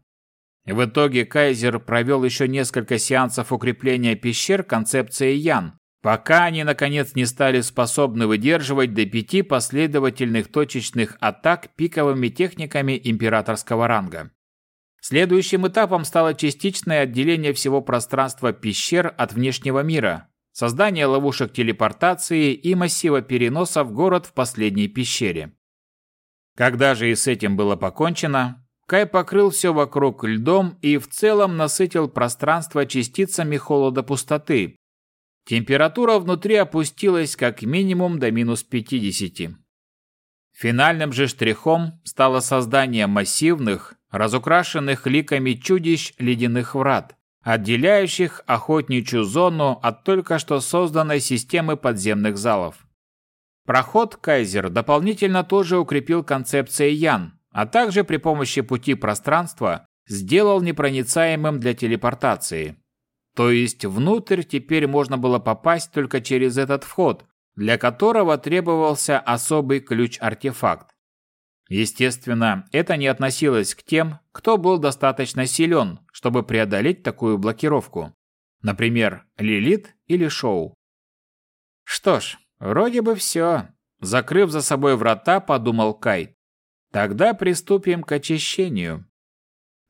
В итоге Кайзер провел еще несколько сеансов укрепления пещер концепцией Ян, пока они наконец не стали способны выдерживать до пяти последовательных точечных атак пиковыми техниками императорского ранга. Следующим этапом стало частичное отделение всего пространства пещер от внешнего мира, создание ловушек телепортации и массива переноса в город в последней пещере. Когда же и с этим было покончено, Кай покрыл все вокруг льдом и в целом насытил пространство частицами холода пустоты. Температура внутри опустилась как минимум до минус 50. Финальным же штрихом стало создание массивных, разукрашенных ликами чудищ ледяных врат, отделяющих охотничью зону от только что созданной системы подземных залов. Проход Кайзер дополнительно тоже укрепил концепцией Ян, а также при помощи пути пространства сделал непроницаемым для телепортации. То есть внутрь теперь можно было попасть только через этот вход, для которого требовался особый ключ-артефакт. Естественно, это не относилось к тем, кто был достаточно силен, чтобы преодолеть такую блокировку. Например, Лилит или Шоу. Что ж, вроде бы все. Закрыв за собой врата, подумал Кай. Тогда приступим к очищению.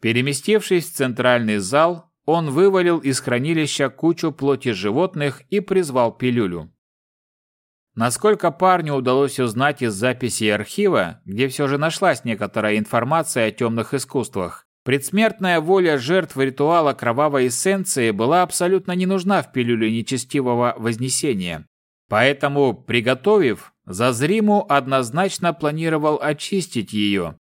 Переместившись в центральный зал, он вывалил из хранилища кучу плоти животных и призвал пилюлю. Насколько парню удалось узнать из записей архива, где все же нашлась некоторая информация о темных искусствах, предсмертная воля жертв ритуала кровавой эссенции была абсолютно не нужна в пилюле нечестивого вознесения. Поэтому, приготовив, Зазриму однозначно планировал очистить ее.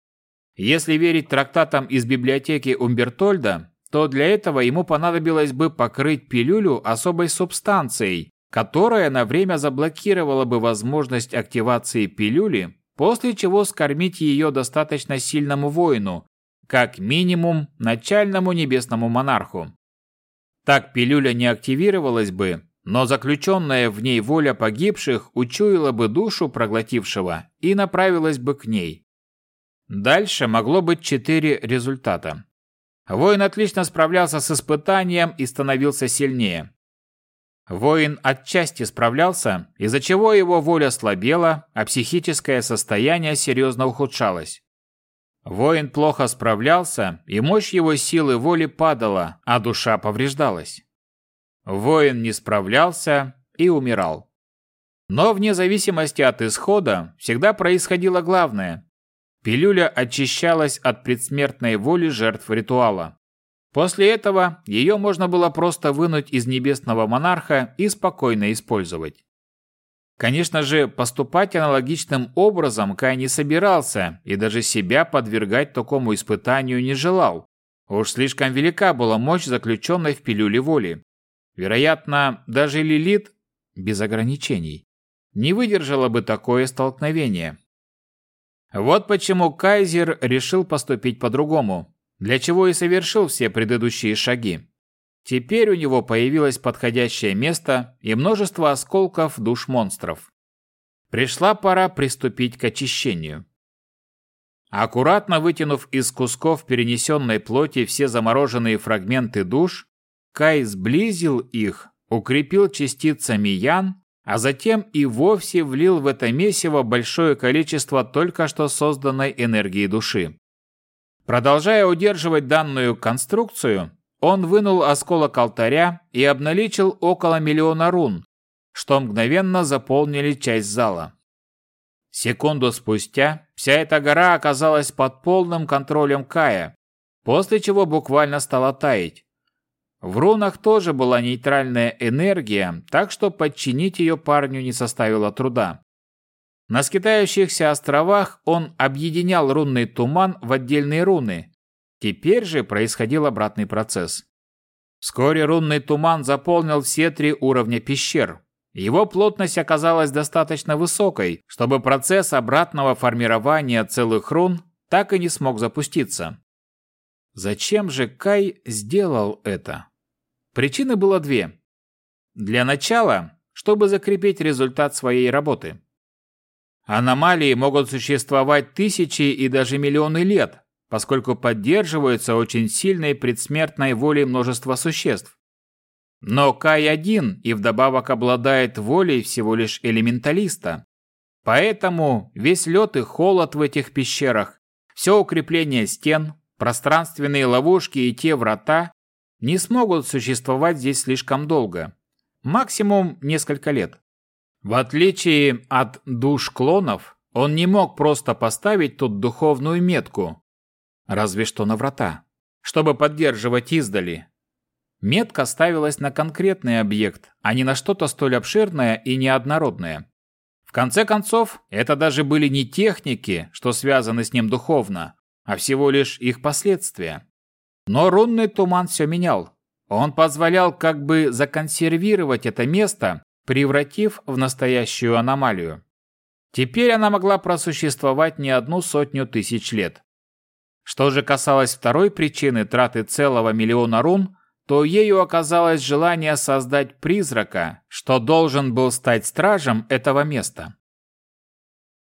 Если верить трактатам из библиотеки Умбертольда, то для этого ему понадобилось бы покрыть пилюлю особой субстанцией, которая на время заблокировала бы возможность активации пилюли, после чего скормить ее достаточно сильному воину, как минимум начальному небесному монарху. Так пилюля не активировалась бы, но заключенная в ней воля погибших учуяла бы душу проглотившего и направилась бы к ней. Дальше могло быть четыре результата. Воин отлично справлялся с испытанием и становился сильнее. Воин отчасти справлялся, из-за чего его воля слабела, а психическое состояние серьезно ухудшалось. Воин плохо справлялся, и мощь его силы воли падала, а душа повреждалась. Воин не справлялся и умирал. Но вне зависимости от исхода всегда происходило главное. Пилюля очищалась от предсмертной воли жертв ритуала. После этого ее можно было просто вынуть из небесного монарха и спокойно использовать. Конечно же, поступать аналогичным образом Кай не собирался и даже себя подвергать такому испытанию не желал. Уж слишком велика была мощь заключенной в пилюле воли. Вероятно, даже Лилит, без ограничений, не выдержала бы такое столкновение. Вот почему Кайзер решил поступить по-другому, для чего и совершил все предыдущие шаги. Теперь у него появилось подходящее место и множество осколков душ монстров. Пришла пора приступить к очищению. Аккуратно вытянув из кусков перенесенной плоти все замороженные фрагменты душ, Кай сблизил их, укрепил частицами ян, а затем и вовсе влил в это месиво большое количество только что созданной энергии души. Продолжая удерживать данную конструкцию, он вынул осколок алтаря и обналичил около миллиона рун, что мгновенно заполнили часть зала. Секунду спустя вся эта гора оказалась под полным контролем Кая, после чего буквально стала таять. В рунах тоже была нейтральная энергия, так что подчинить ее парню не составило труда. На скитающихся островах он объединял рунный туман в отдельные руны. Теперь же происходил обратный процесс. Вскоре рунный туман заполнил все три уровня пещер. Его плотность оказалась достаточно высокой, чтобы процесс обратного формирования целых рун так и не смог запуститься. Зачем же Кай сделал это? Причины было две. Для начала, чтобы закрепить результат своей работы. Аномалии могут существовать тысячи и даже миллионы лет, поскольку поддерживаются очень сильной предсмертной волей множества существ. Но Кай один и вдобавок обладает волей всего лишь элементалиста. Поэтому весь лед и холод в этих пещерах, все укрепление стен, пространственные ловушки и те врата не смогут существовать здесь слишком долго. Максимум несколько лет. В отличие от душ клонов, он не мог просто поставить тут духовную метку, разве что на врата, чтобы поддерживать издали. Метка ставилась на конкретный объект, а не на что-то столь обширное и неоднородное. В конце концов, это даже были не техники, что связаны с ним духовно, а всего лишь их последствия. Но рунный туман все менял. Он позволял как бы законсервировать это место, превратив в настоящую аномалию. Теперь она могла просуществовать не одну сотню тысяч лет. Что же касалось второй причины траты целого миллиона рун, то ею оказалось желание создать призрака, что должен был стать стражем этого места.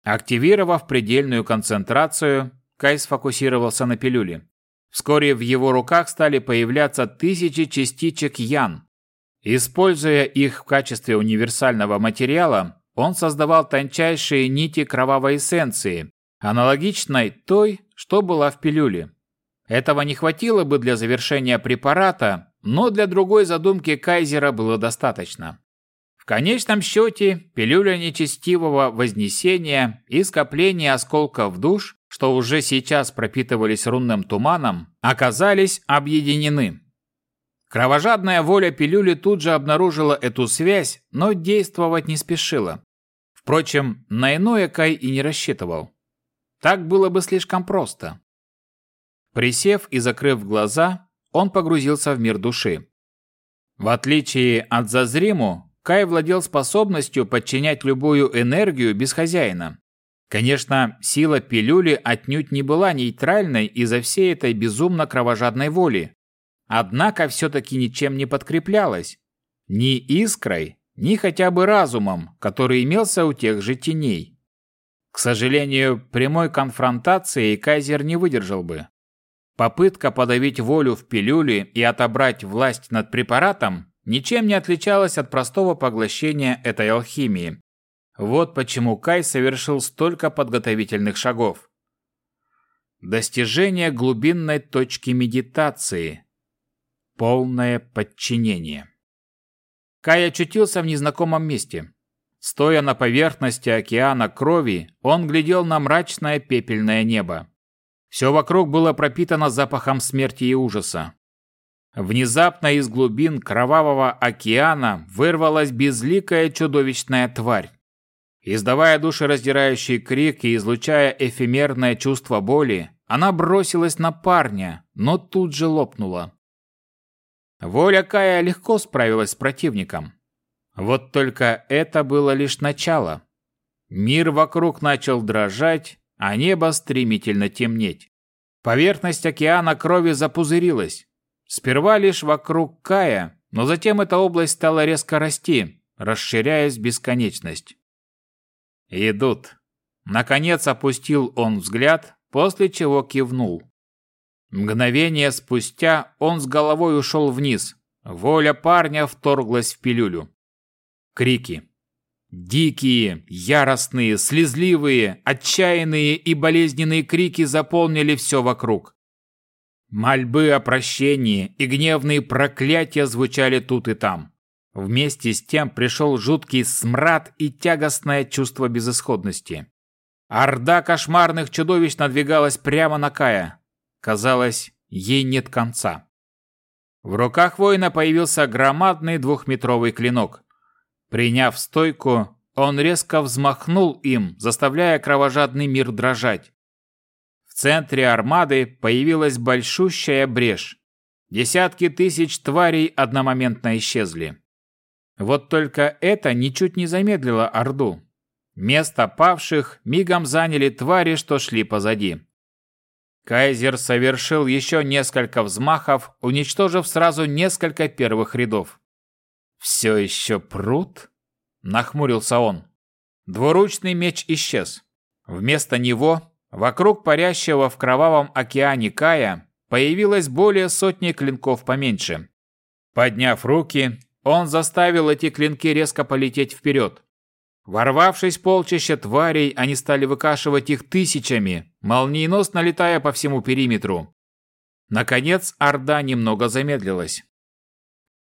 Активировав предельную концентрацию, Кай сфокусировался на пилюле. Вскоре в его руках стали появляться тысячи частичек ян. Используя их в качестве универсального материала, он создавал тончайшие нити кровавой эссенции, аналогичной той, что была в пилюле. Этого не хватило бы для завершения препарата, но для другой задумки Кайзера было достаточно. В конечном счете, пилюля нечестивого вознесения и скопление осколков душ, что уже сейчас пропитывались рунным туманом, оказались объединены. Кровожадная воля пилюли тут же обнаружила эту связь, но действовать не спешила. Впрочем, на иное Кай и не рассчитывал. Так было бы слишком просто. Присев и закрыв глаза, он погрузился в мир души. В отличие от Зазриму, Кай владел способностью подчинять любую энергию без хозяина. Конечно, сила пилюли отнюдь не была нейтральной из-за всей этой безумно кровожадной воли. Однако все-таки ничем не подкреплялась. Ни искрой, ни хотя бы разумом, который имелся у тех же теней. К сожалению, прямой конфронтации Кайзер не выдержал бы. Попытка подавить волю в пилюле и отобрать власть над препаратом ничем не отличалась от простого поглощения этой алхимии. Вот почему Кай совершил столько подготовительных шагов. Достижение глубинной точки медитации. Полное подчинение. Кай очутился в незнакомом месте. Стоя на поверхности океана крови, он глядел на мрачное пепельное небо. Все вокруг было пропитано запахом смерти и ужаса. Внезапно из глубин кровавого океана вырвалась безликая чудовищная тварь. Издавая душераздирающий крик и излучая эфемерное чувство боли, она бросилась на парня, но тут же лопнула. Воля Кая легко справилась с противником. Вот только это было лишь начало. Мир вокруг начал дрожать, а небо стремительно темнеть. Поверхность океана крови запузырилась. Сперва лишь вокруг Кая, но затем эта область стала резко расти, расширяясь в бесконечность. «Идут». Наконец опустил он взгляд, после чего кивнул. Мгновение спустя он с головой ушел вниз. Воля парня вторглась в пилюлю. Крики. Дикие, яростные, слезливые, отчаянные и болезненные крики заполнили все вокруг. Мольбы о прощении и гневные проклятия звучали тут и там. Вместе с тем пришел жуткий смрад и тягостное чувство безысходности. Орда кошмарных чудовищ надвигалась прямо на Кая. Казалось, ей нет конца. В руках воина появился громадный двухметровый клинок. Приняв стойку, он резко взмахнул им, заставляя кровожадный мир дрожать. В центре армады появилась большущая брешь. Десятки тысяч тварей одномоментно исчезли. Вот только это ничуть не замедлило Орду. Место павших мигом заняли твари, что шли позади. Кайзер совершил еще несколько взмахов, уничтожив сразу несколько первых рядов. «Все еще пруд?» – нахмурился он. Двуручный меч исчез. Вместо него, вокруг парящего в кровавом океане Кая, появилось более сотни клинков поменьше. Подняв руки, он заставил эти клинки резко полететь вперед. Ворвавшись в полчища тварей, они стали выкашивать их тысячами, молниеносно летая по всему периметру. Наконец, Орда немного замедлилась.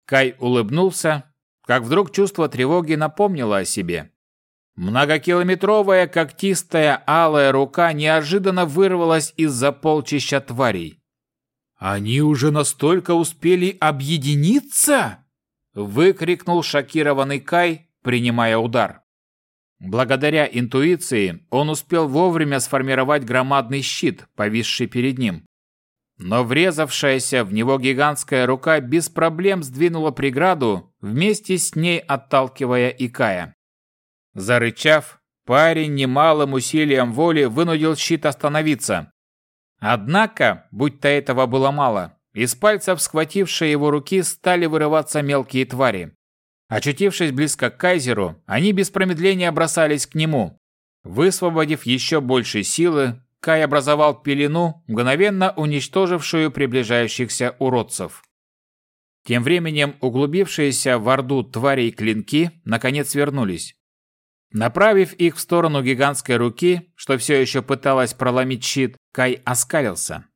Кай улыбнулся, как вдруг чувство тревоги напомнило о себе. Многокилометровая когтистая алая рука неожиданно вырвалась из-за полчища тварей. «Они уже настолько успели объединиться?» – выкрикнул шокированный Кай, принимая удар. Благодаря интуиции он успел вовремя сформировать громадный щит, повисший перед ним. Но врезавшаяся в него гигантская рука без проблем сдвинула преграду, вместе с ней отталкивая Икая. Зарычав, парень немалым усилием воли вынудил щит остановиться. Однако, будь то этого было мало, из пальцев схватившей его руки стали вырываться мелкие твари. Очутившись близко к кайзеру, они без промедления бросались к нему. Высвободив еще больше силы, Кай образовал пелену, мгновенно уничтожившую приближающихся уродцев. Тем временем углубившиеся в орду тварей клинки наконец вернулись. Направив их в сторону гигантской руки, что все еще пыталась проломить щит, Кай оскалился.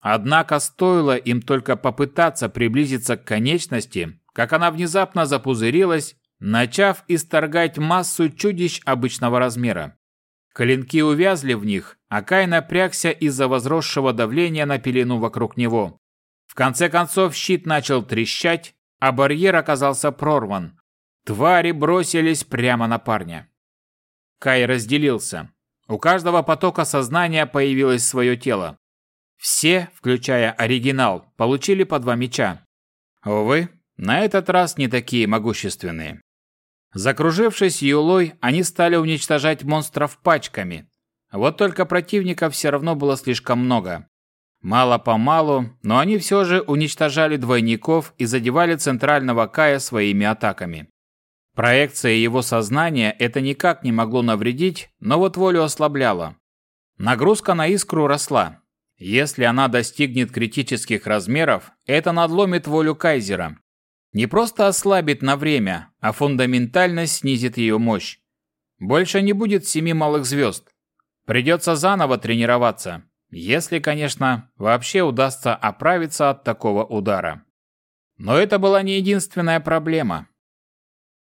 Однако стоило им только попытаться приблизиться к конечности, как она внезапно запузырилась, начав исторгать массу чудищ обычного размера. Клинки увязли в них, а Кай напрягся из-за возросшего давления на пелену вокруг него. В конце концов щит начал трещать, а барьер оказался прорван. Твари бросились прямо на парня. Кай разделился. У каждого потока сознания появилось свое тело. Все, включая оригинал, получили по два меча. Увы, на этот раз не такие могущественные. Закружившись юлой, они стали уничтожать монстров пачками. Вот только противников все равно было слишком много. Мало-помалу, но они все же уничтожали двойников и задевали центрального Кая своими атаками. Проекция его сознания это никак не могло навредить, но вот волю ослабляла. Нагрузка на искру росла. Если она достигнет критических размеров, это надломит волю Кайзера. Не просто ослабит на время, а фундаментально снизит ее мощь. Больше не будет семи малых звезд. Придется заново тренироваться, если, конечно, вообще удастся оправиться от такого удара. Но это была не единственная проблема.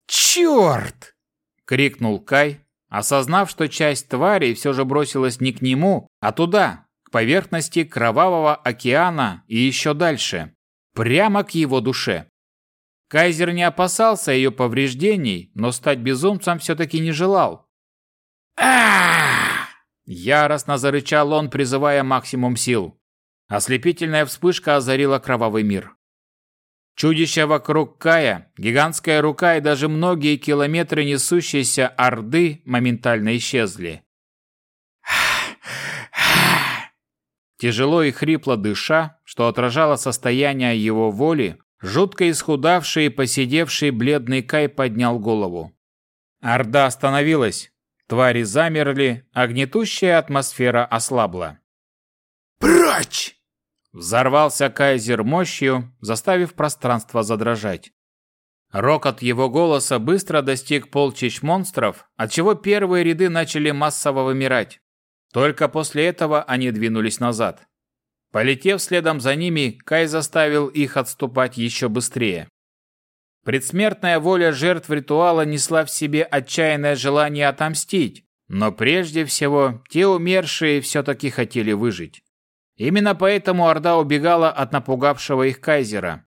«Черт!» — крикнул Кай, осознав, что часть тварей все же бросилась не к нему, а туда, к поверхности кровавого океана и еще дальше, прямо к его душе. Кайзер не опасался ее повреждений, но стать безумцем все-таки не желал. а Яростно зарычал он, призывая максимум сил. Ослепительная вспышка озарила кровавый мир. Чудища вокруг Кая, гигантская рука и даже многие километры несущейся Орды моментально исчезли. Тяжело и хрипло дыша, что отражало состояние его воли, Жутко исхудавший и посидевший бледный Кай поднял голову. Орда остановилась. Твари замерли, а гнетущая атмосфера ослабла. «Прочь!» Взорвался Кайзер мощью, заставив пространство задрожать. Рокот его голоса быстро достиг полчищ монстров, отчего первые ряды начали массово вымирать. Только после этого они двинулись назад. Полетев следом за ними, Кай заставил их отступать еще быстрее. Предсмертная воля жертв ритуала несла в себе отчаянное желание отомстить, но прежде всего те умершие все-таки хотели выжить. Именно поэтому Орда убегала от напугавшего их кайзера.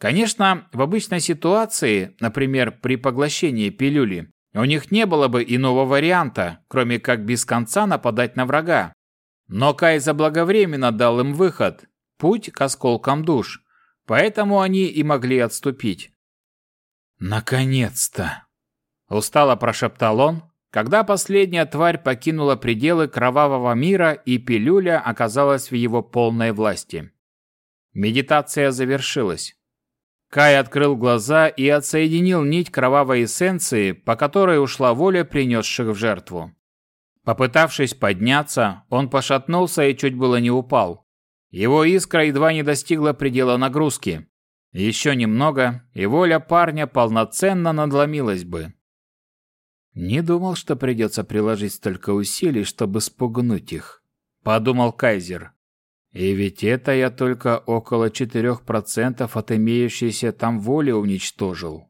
Конечно, в обычной ситуации, например, при поглощении пилюли, у них не было бы иного варианта, кроме как без конца нападать на врага. Но Кай заблаговременно дал им выход, путь к осколкам душ. поэтому они и могли отступить. «Наконец-то!» – устало прошептал он, когда последняя тварь покинула пределы кровавого мира и пилюля оказалась в его полной власти. Медитация завершилась. Кай открыл глаза и отсоединил нить кровавой эссенции, по которой ушла воля принесших в жертву. Попытавшись подняться, он пошатнулся и чуть было не упал. Его искра едва не достигла предела нагрузки. Еще немного, и воля парня полноценно надломилась бы. «Не думал, что придется приложить столько усилий, чтобы спугнуть их», — подумал Кайзер. И ведь это я только около 4% от имеющейся там воли уничтожил.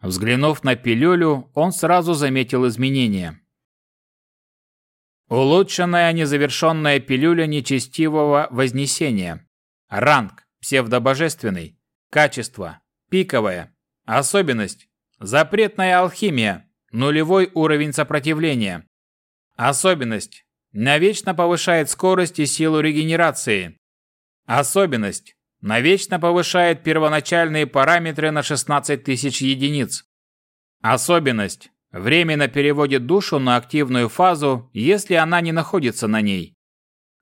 Взглянув на пилюлю, он сразу заметил изменения. Улучшенная незавершенная пилюля нечестивого вознесения. Ранг – псевдобожественный. Качество – пиковое. Особенность – запретная алхимия. Нулевой уровень сопротивления. Особенность Навечно повышает скорость и силу регенерации. Особенность. Навечно повышает первоначальные параметры на 16 тысяч единиц. Особенность. Временно переводит душу на активную фазу, если она не находится на ней.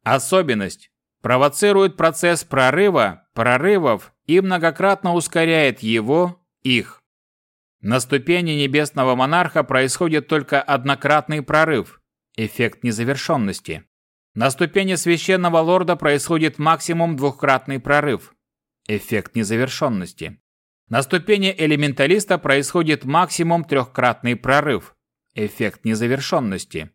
Особенность. Провоцирует процесс прорыва, прорывов и многократно ускоряет его, их. На ступени Небесного Монарха происходит только однократный прорыв. Эффект незавершенности. На ступени священного лорда происходит максимум двухкратный прорыв. Эффект незавершенности. На ступени элементалиста происходит максимум трехкратный прорыв. Эффект незавершенности.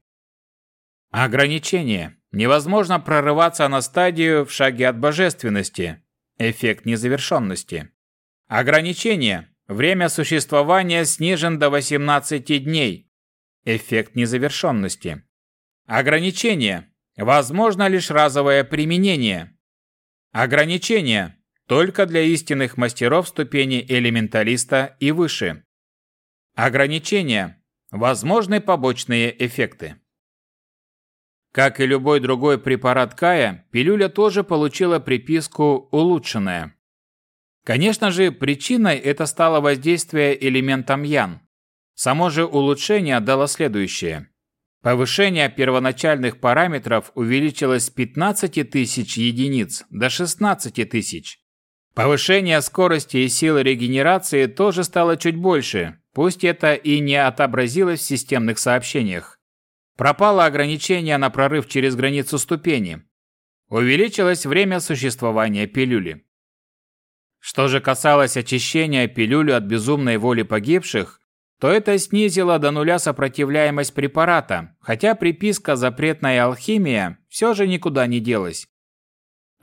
Ограничение. Невозможно прорываться на стадию в шаге от божественности. Эффект незавершенности. Ограничение. Время существования снижен до 18 дней. Эффект незавершенности. Ограничение. Возможно лишь разовое применение. Ограничение. Только для истинных мастеров ступени элементалиста и выше. Ограничения. Возможны побочные эффекты. Как и любой другой препарат Кая, пилюля тоже получила приписку «улучшенная». Конечно же, причиной это стало воздействие элементом Ян. Само же улучшение дало следующее. Повышение первоначальных параметров увеличилось с 15 тысяч единиц до 16 тысяч. Повышение скорости и силы регенерации тоже стало чуть больше, пусть это и не отобразилось в системных сообщениях. Пропало ограничение на прорыв через границу ступени. Увеличилось время существования пилюли. Что же касалось очищения пилюли от безумной воли погибших, то это снизило до нуля сопротивляемость препарата, хотя приписка «запретная алхимия» все же никуда не делась.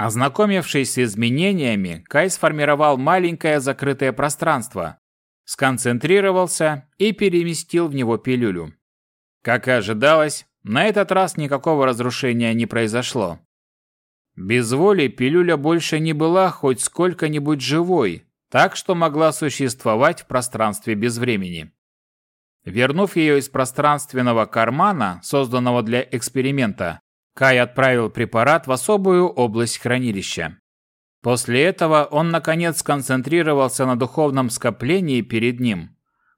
Ознакомившись с изменениями, Кай сформировал маленькое закрытое пространство, сконцентрировался и переместил в него пилюлю. Как и ожидалось, на этот раз никакого разрушения не произошло. Без воли пилюля больше не была хоть сколько-нибудь живой, так что могла существовать в пространстве без времени. Вернув ее из пространственного кармана, созданного для эксперимента, Кай отправил препарат в особую область хранилища. После этого он наконец сконцентрировался на духовном скоплении перед ним.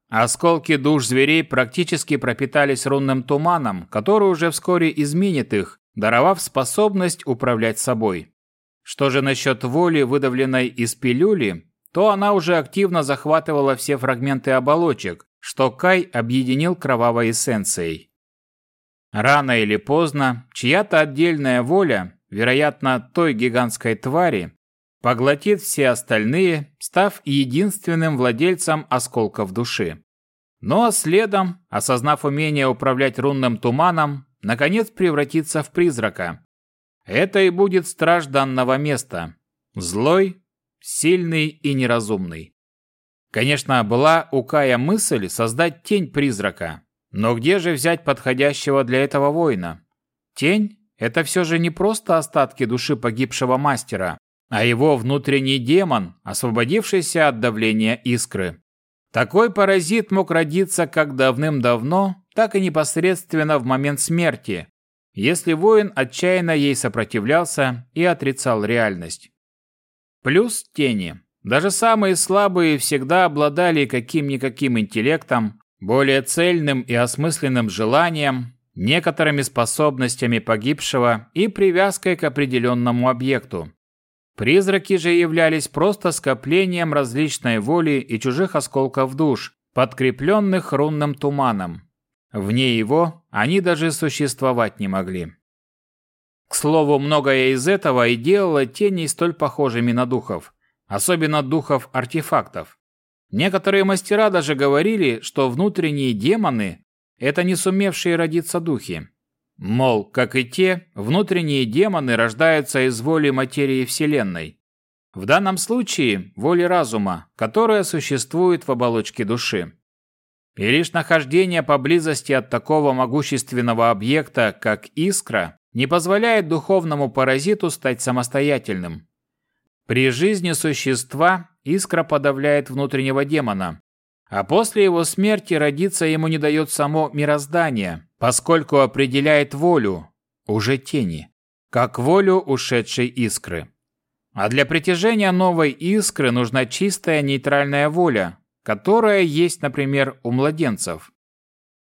Осколки душ зверей практически пропитались рунным туманом, который уже вскоре изменит их, даровав способность управлять собой. Что же насчет воли, выдавленной из пилюли, то она уже активно захватывала все фрагменты оболочек, что Кай объединил кровавой эссенцией. Рано или поздно чья-то отдельная воля, вероятно, той гигантской твари, поглотит все остальные, став единственным владельцем осколков души. Ну а следом, осознав умение управлять рунным туманом, наконец превратится в призрака. Это и будет страж данного места. Злой, сильный и неразумный. Конечно, была у Кая мысль создать тень призрака. Но где же взять подходящего для этого воина? Тень – это все же не просто остатки души погибшего мастера, а его внутренний демон, освободившийся от давления искры. Такой паразит мог родиться как давным-давно, так и непосредственно в момент смерти, если воин отчаянно ей сопротивлялся и отрицал реальность. Плюс тени. Даже самые слабые всегда обладали каким-никаким интеллектом, более цельным и осмысленным желанием, некоторыми способностями погибшего и привязкой к определенному объекту. Призраки же являлись просто скоплением различной воли и чужих осколков душ, подкрепленных рунным туманом. Вне его они даже существовать не могли. К слову, многое из этого и делало теней столь похожими на духов, особенно духов артефактов. Некоторые мастера даже говорили, что внутренние демоны – это не сумевшие родиться духи. Мол, как и те, внутренние демоны рождаются из воли материи Вселенной. В данном случае – воли разума, которая существует в оболочке души. И лишь нахождение поблизости от такого могущественного объекта, как искра, не позволяет духовному паразиту стать самостоятельным. При жизни существа искра подавляет внутреннего демона, а после его смерти родиться ему не дает само мироздание, поскольку определяет волю, уже тени, как волю ушедшей искры. А для притяжения новой искры нужна чистая нейтральная воля, которая есть, например, у младенцев.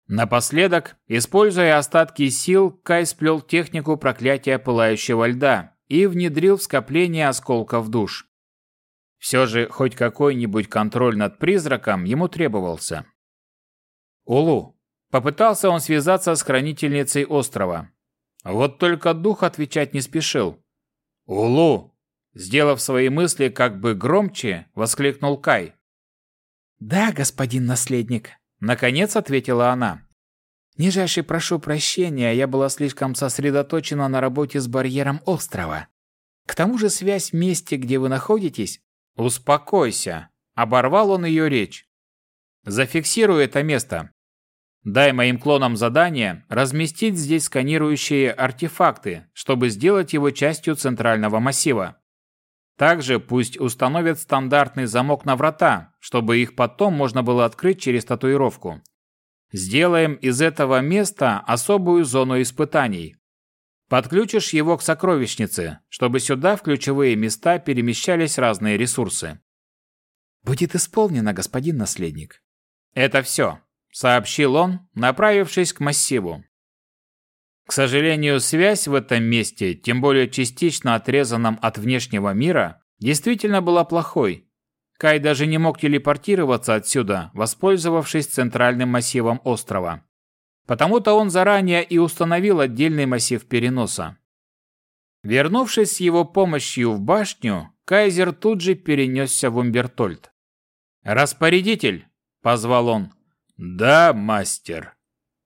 Напоследок, используя остатки сил, Кай сплел технику проклятия пылающего льда, и внедрил в скопление осколков душ. Все же хоть какой-нибудь контроль над призраком ему требовался. Улу. Попытался он связаться с хранительницей острова. Вот только дух отвечать не спешил. «Улу!» Сделав свои мысли как бы громче, воскликнул Кай. «Да, господин наследник», — наконец ответила она. Нижайше прошу прощения, я была слишком сосредоточена на работе с барьером острова. К тому же связь в месте, где вы находитесь... Успокойся. Оборвал он ее речь. Зафиксируй это место. Дай моим клонам задание разместить здесь сканирующие артефакты, чтобы сделать его частью центрального массива. Также пусть установят стандартный замок на врата, чтобы их потом можно было открыть через татуировку. Сделаем из этого места особую зону испытаний. Подключишь его к сокровищнице, чтобы сюда в ключевые места перемещались разные ресурсы. Будет исполнено, господин наследник. Это все, сообщил он, направившись к массиву. К сожалению, связь в этом месте, тем более частично отрезанном от внешнего мира, действительно была плохой, Кай даже не мог телепортироваться отсюда, воспользовавшись центральным массивом острова. Потому-то он заранее и установил отдельный массив переноса. Вернувшись с его помощью в башню, Кайзер тут же перенесся в Умбертольд. «Распорядитель!» – позвал он. «Да, мастер!»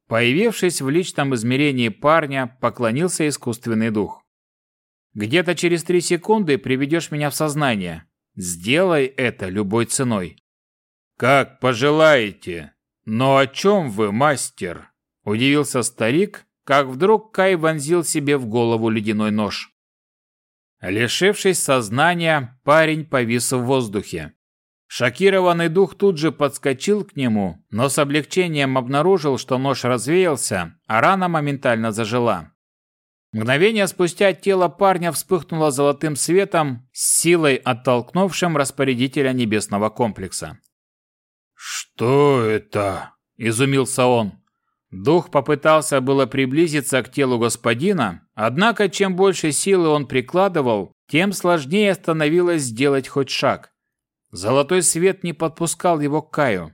Появившись в личном измерении парня, поклонился искусственный дух. «Где-то через три секунды приведешь меня в сознание. Сделай это любой ценой. Как пожелаете. Но о чем вы, мастер? Удивился старик, как вдруг Кай вонзил себе в голову ледяной нож. Лишившись сознания, парень повис в воздухе. Шокированный дух тут же подскочил к нему, но с облегчением обнаружил, что нож развеялся, а рана моментально зажила. Мгновение спустя тело парня вспыхнуло золотым светом, с силой оттолкнувшим распорядителя небесного комплекса. «Что это?» – изумился он. Дух попытался было приблизиться к телу господина, однако чем больше силы он прикладывал, тем сложнее становилось сделать хоть шаг. Золотой свет не подпускал его к Каю.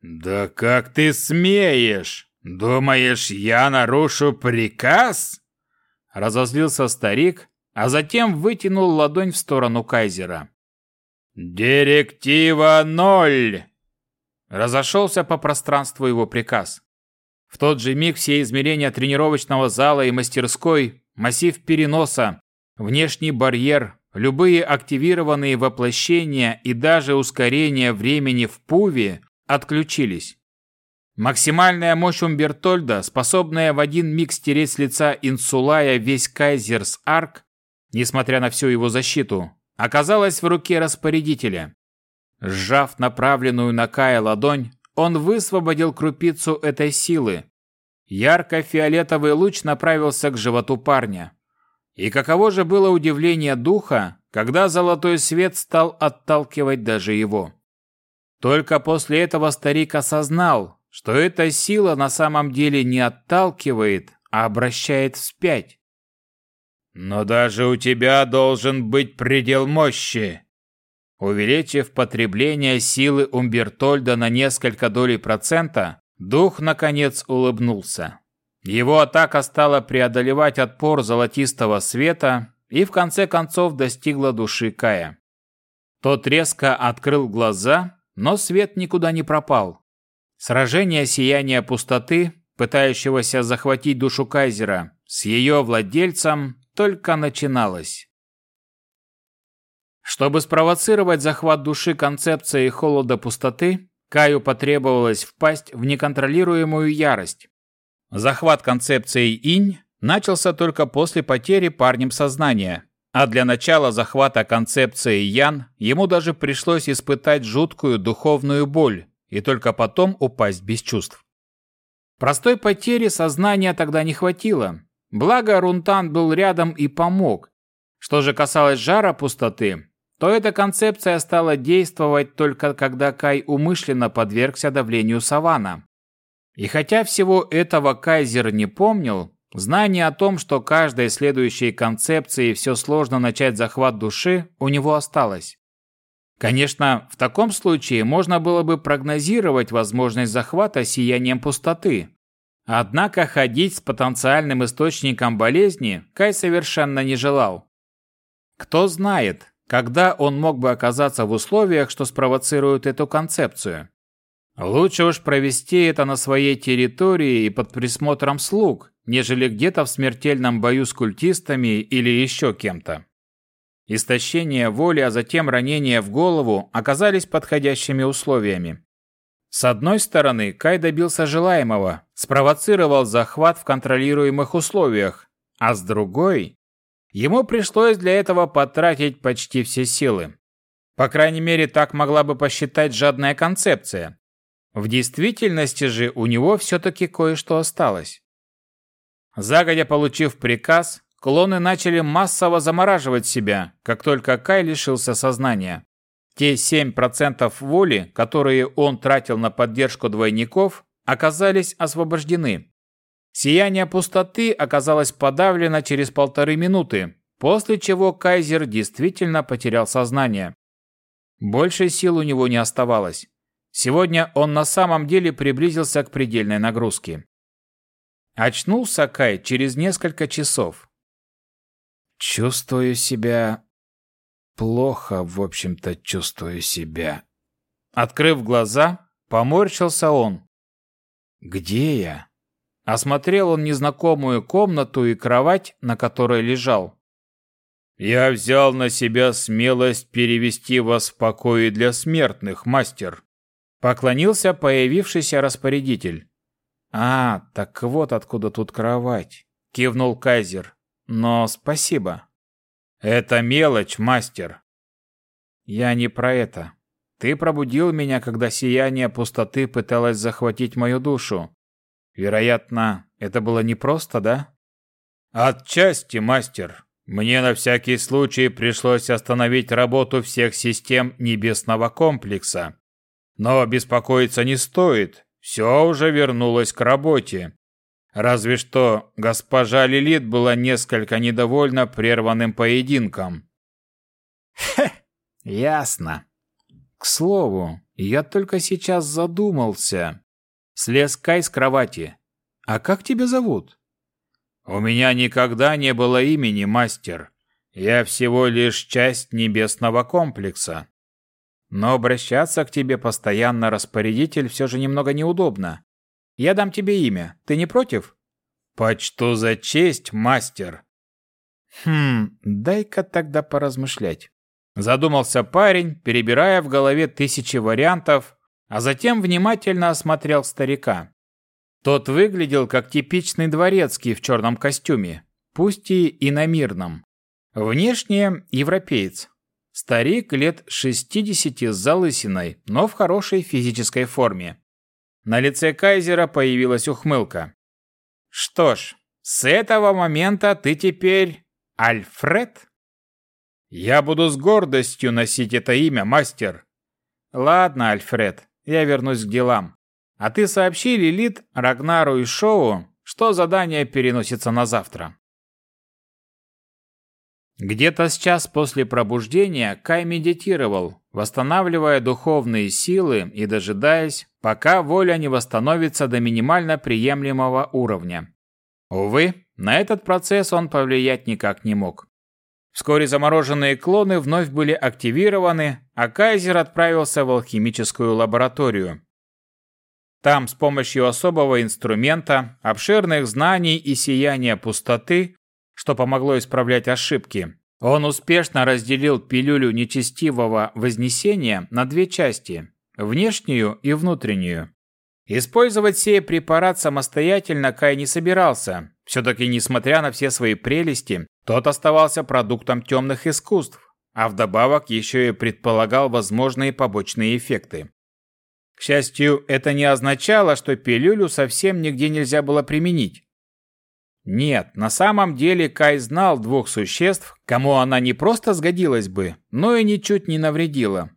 «Да как ты смеешь!» «Думаешь, я нарушу приказ?» Разозлился старик, а затем вытянул ладонь в сторону кайзера. «Директива ноль!» Разошелся по пространству его приказ. В тот же миг все измерения тренировочного зала и мастерской, массив переноса, внешний барьер, любые активированные воплощения и даже ускорение времени в пуве отключились. Максимальная мощь Умбертольда, способная в один миг стереть с лица Инсулая весь Кайзерс Арк, несмотря на всю его защиту, оказалась в руке распорядителя. Сжав направленную на Кая ладонь, он высвободил крупицу этой силы. Ярко-фиолетовый луч направился к животу парня. И каково же было удивление духа, когда золотой свет стал отталкивать даже его. Только после этого старик осознал, что эта сила на самом деле не отталкивает, а обращает вспять. «Но даже у тебя должен быть предел мощи!» Увеличив потребление силы Умбертольда на несколько долей процента, дух, наконец, улыбнулся. Его атака стала преодолевать отпор золотистого света и в конце концов достигла души Кая. Тот резко открыл глаза, но свет никуда не пропал. Сражение сияния пустоты, пытающегося захватить душу Кайзера, с ее владельцем только начиналось. Чтобы спровоцировать захват души концепции холода пустоты, Каю потребовалось впасть в неконтролируемую ярость. Захват концепции инь начался только после потери парнем сознания, а для начала захвата концепции ян ему даже пришлось испытать жуткую духовную боль и только потом упасть без чувств. Простой потери сознания тогда не хватило, благо Рунтан был рядом и помог. Что же касалось жара пустоты, то эта концепция стала действовать только когда Кай умышленно подвергся давлению Савана. И хотя всего этого Кайзер не помнил, знание о том, что каждой следующей концепции все сложно начать захват души, у него осталось. Конечно, в таком случае можно было бы прогнозировать возможность захвата сиянием пустоты. Однако ходить с потенциальным источником болезни Кай совершенно не желал. Кто знает, когда он мог бы оказаться в условиях, что спровоцируют эту концепцию. Лучше уж провести это на своей территории и под присмотром слуг, нежели где-то в смертельном бою с культистами или еще кем-то. Истощение воли, а затем ранение в голову оказались подходящими условиями. С одной стороны, Кай добился желаемого, спровоцировал захват в контролируемых условиях, а с другой Ему пришлось для этого потратить почти все силы. По крайней мере, так могла бы посчитать жадная концепция. В действительности же у него все-таки кое-что осталось. Загодя получив приказ, клоны начали массово замораживать себя, как только Кай лишился сознания. Те 7% воли, которые он тратил на поддержку двойников, оказались освобождены. Сияние пустоты оказалось подавлено через полторы минуты, после чего Кайзер действительно потерял сознание. Больше сил у него не оставалось. Сегодня он на самом деле приблизился к предельной нагрузке. Очнулся Кай через несколько часов. «Чувствую себя... плохо, в общем-то, чувствую себя». Открыв глаза, поморщился он. «Где я?» Осмотрел он незнакомую комнату и кровать, на которой лежал. «Я взял на себя смелость перевести вас в покои для смертных, мастер», поклонился появившийся распорядитель. «А, так вот откуда тут кровать», — кивнул Кайзер. «Но спасибо». «Это мелочь, мастер». «Я не про это. Ты пробудил меня, когда сияние пустоты пыталось захватить мою душу. Вероятно, это было непросто, да? Отчасти, мастер. Мне на всякий случай пришлось остановить работу всех систем небесного комплекса. Но беспокоиться не стоит. Все уже вернулось к работе. Разве что госпожа Лилит была несколько недовольна прерванным поединком. Хе, ясно. К слову, я только сейчас задумался. Слез Кай с кровати. «А как тебя зовут?» «У меня никогда не было имени, мастер. Я всего лишь часть небесного комплекса». «Но обращаться к тебе постоянно, распорядитель, все же немного неудобно. Я дам тебе имя. Ты не против?» «Почту за честь, мастер». «Хм, дай-ка тогда поразмышлять». Задумался парень, перебирая в голове тысячи вариантов, а затем внимательно осмотрел старика. Тот выглядел как типичный дворецкий в черном костюме, пусть и иномирном. Внешне европеец. Старик лет 60 с залысиной, но в хорошей физической форме. На лице Кайзера появилась ухмылка. «Что ж, с этого момента ты теперь Альфред?» Я буду с гордостью носить это имя, мастер. Ладно, Альфред, я вернусь к делам. А ты сообщи Лилит, Рагнару и Шоу, что задание переносится на завтра. Где-то с час после пробуждения Кай медитировал, восстанавливая духовные силы и дожидаясь, пока воля не восстановится до минимально приемлемого уровня. Увы, на этот процесс он повлиять никак не мог. Вскоре замороженные клоны вновь были активированы, а Кайзер отправился в алхимическую лабораторию. Там с помощью особого инструмента, обширных знаний и сияния пустоты что помогло исправлять ошибки. Он успешно разделил пилюлю нечестивого вознесения на две части – внешнюю и внутреннюю. Использовать сей препарат самостоятельно Кай не собирался. Все-таки, несмотря на все свои прелести, тот оставался продуктом темных искусств, а вдобавок еще и предполагал возможные побочные эффекты. К счастью, это не означало, что пилюлю совсем нигде нельзя было применить. Нет, на самом деле Кай знал двух существ, кому она не просто сгодилась бы, но и ничуть не навредила.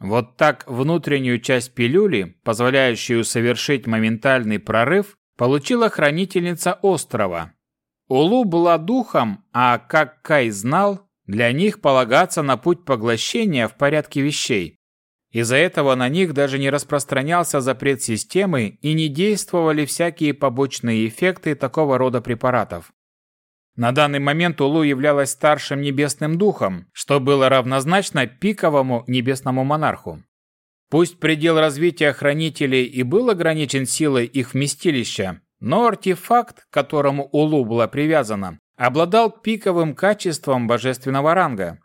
Вот так внутреннюю часть пилюли, позволяющую совершить моментальный прорыв, получила хранительница острова. Улу была духом, а, как Кай знал, для них полагаться на путь поглощения в порядке вещей. Из-за этого на них даже не распространялся запрет системы и не действовали всякие побочные эффекты такого рода препаратов. На данный момент Улу являлась старшим небесным духом, что было равнозначно пиковому небесному монарху. Пусть предел развития хранителей и был ограничен силой их вместилища, но артефакт, к которому Улу была привязана, обладал пиковым качеством божественного ранга,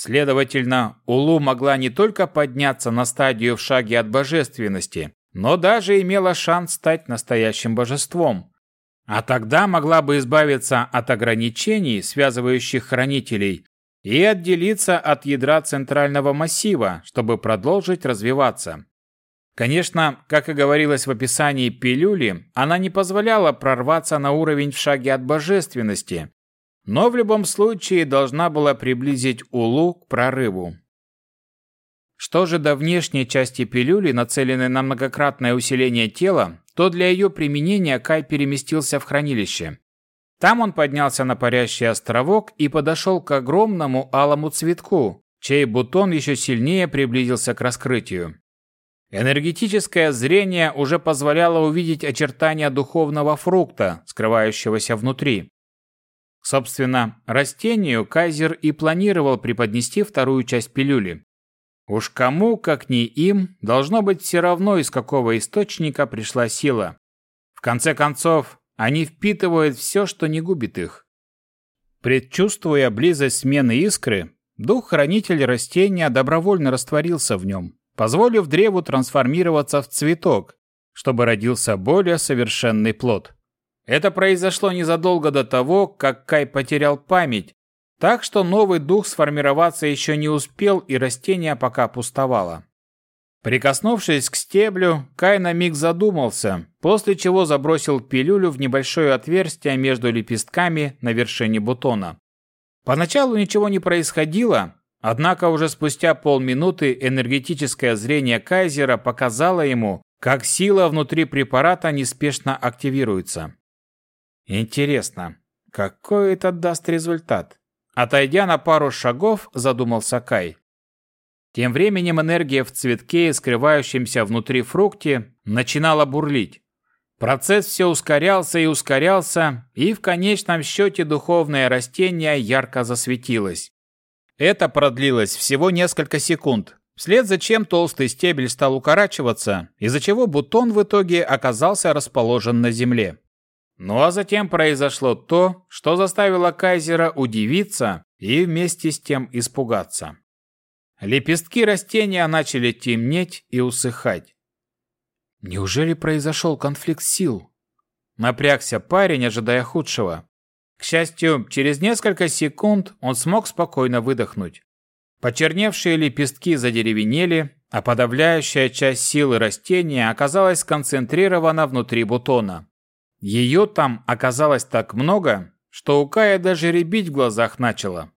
Следовательно, Улу могла не только подняться на стадию в шаге от божественности, но даже имела шанс стать настоящим божеством. А тогда могла бы избавиться от ограничений, связывающих хранителей, и отделиться от ядра центрального массива, чтобы продолжить развиваться. Конечно, как и говорилось в описании пилюли, она не позволяла прорваться на уровень в шаге от божественности, но в любом случае должна была приблизить Улу к прорыву. Что же до внешней части пилюли, нацеленной на многократное усиление тела, то для ее применения Кай переместился в хранилище. Там он поднялся на парящий островок и подошел к огромному алому цветку, чей бутон еще сильнее приблизился к раскрытию. Энергетическое зрение уже позволяло увидеть очертания духовного фрукта, скрывающегося внутри. Собственно, растению Кайзер и планировал преподнести вторую часть пилюли. Уж кому, как не им, должно быть все равно, из какого источника пришла сила. В конце концов, они впитывают все, что не губит их. Предчувствуя близость смены искры, дух-хранитель растения добровольно растворился в нем, позволив древу трансформироваться в цветок, чтобы родился более совершенный плод. Это произошло незадолго до того, как Кай потерял память, так что новый дух сформироваться еще не успел и растение пока пустовало. Прикоснувшись к стеблю, Кай на миг задумался, после чего забросил пилюлю в небольшое отверстие между лепестками на вершине бутона. Поначалу ничего не происходило, однако уже спустя полминуты энергетическое зрение Кайзера показало ему, как сила внутри препарата неспешно активируется. Интересно, какой это даст результат? Отойдя на пару шагов, задумался Кай. Тем временем энергия в цветке, скрывающемся внутри фрукте, начинала бурлить. Процесс все ускорялся и ускорялся, и в конечном счете духовное растение ярко засветилось. Это продлилось всего несколько секунд, вслед за чем толстый стебель стал укорачиваться, из-за чего бутон в итоге оказался расположен на земле. Ну а затем произошло то, что заставило Кайзера удивиться и вместе с тем испугаться. Лепестки растения начали темнеть и усыхать. Неужели произошел конфликт сил? Напрягся парень, ожидая худшего. К счастью, через несколько секунд он смог спокойно выдохнуть. Почерневшие лепестки задеревенели, а подавляющая часть силы растения оказалась сконцентрирована внутри бутона. Ее там оказалось так много, что у Кая даже рябить в глазах начало.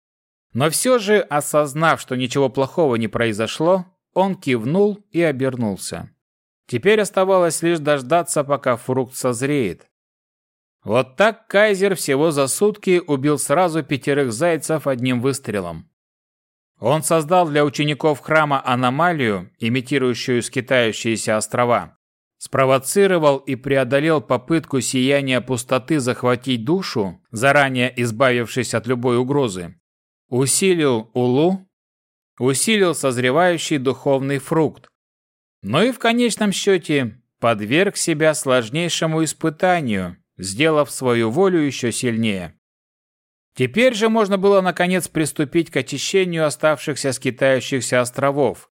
Но все же, осознав, что ничего плохого не произошло, он кивнул и обернулся. Теперь оставалось лишь дождаться, пока фрукт созреет. Вот так Кайзер всего за сутки убил сразу пятерых зайцев одним выстрелом. Он создал для учеников храма аномалию, имитирующую скитающиеся острова. Спровоцировал и преодолел попытку сияния пустоты захватить душу, заранее избавившись от любой угрозы. Усилил улу, усилил созревающий духовный фрукт. Но и в конечном счете подверг себя сложнейшему испытанию, сделав свою волю еще сильнее. Теперь же можно было наконец приступить к очищению оставшихся скитающихся островов.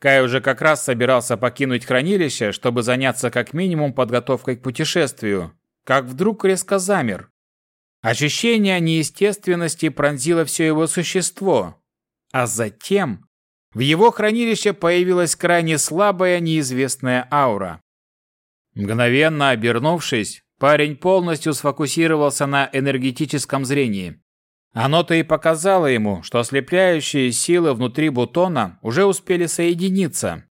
Кай уже как раз собирался покинуть хранилище, чтобы заняться как минимум подготовкой к путешествию, как вдруг резко замер. Ощущение неестественности пронзило все его существо, а затем в его хранилище появилась крайне слабая неизвестная аура. Мгновенно обернувшись, Парень полностью сфокусировался на энергетическом зрении. Оно-то и показало ему, что ослепляющие силы внутри бутона уже успели соединиться.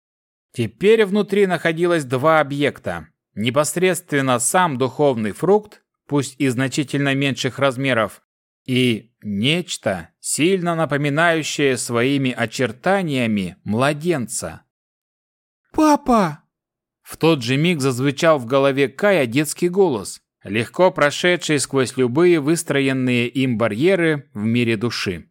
Теперь внутри находилось два объекта. Непосредственно сам духовный фрукт, пусть и значительно меньших размеров, и нечто, сильно напоминающее своими очертаниями младенца. «Папа!» В тот же миг зазвучал в голове Кая детский голос, легко прошедший сквозь любые выстроенные им барьеры в мире души.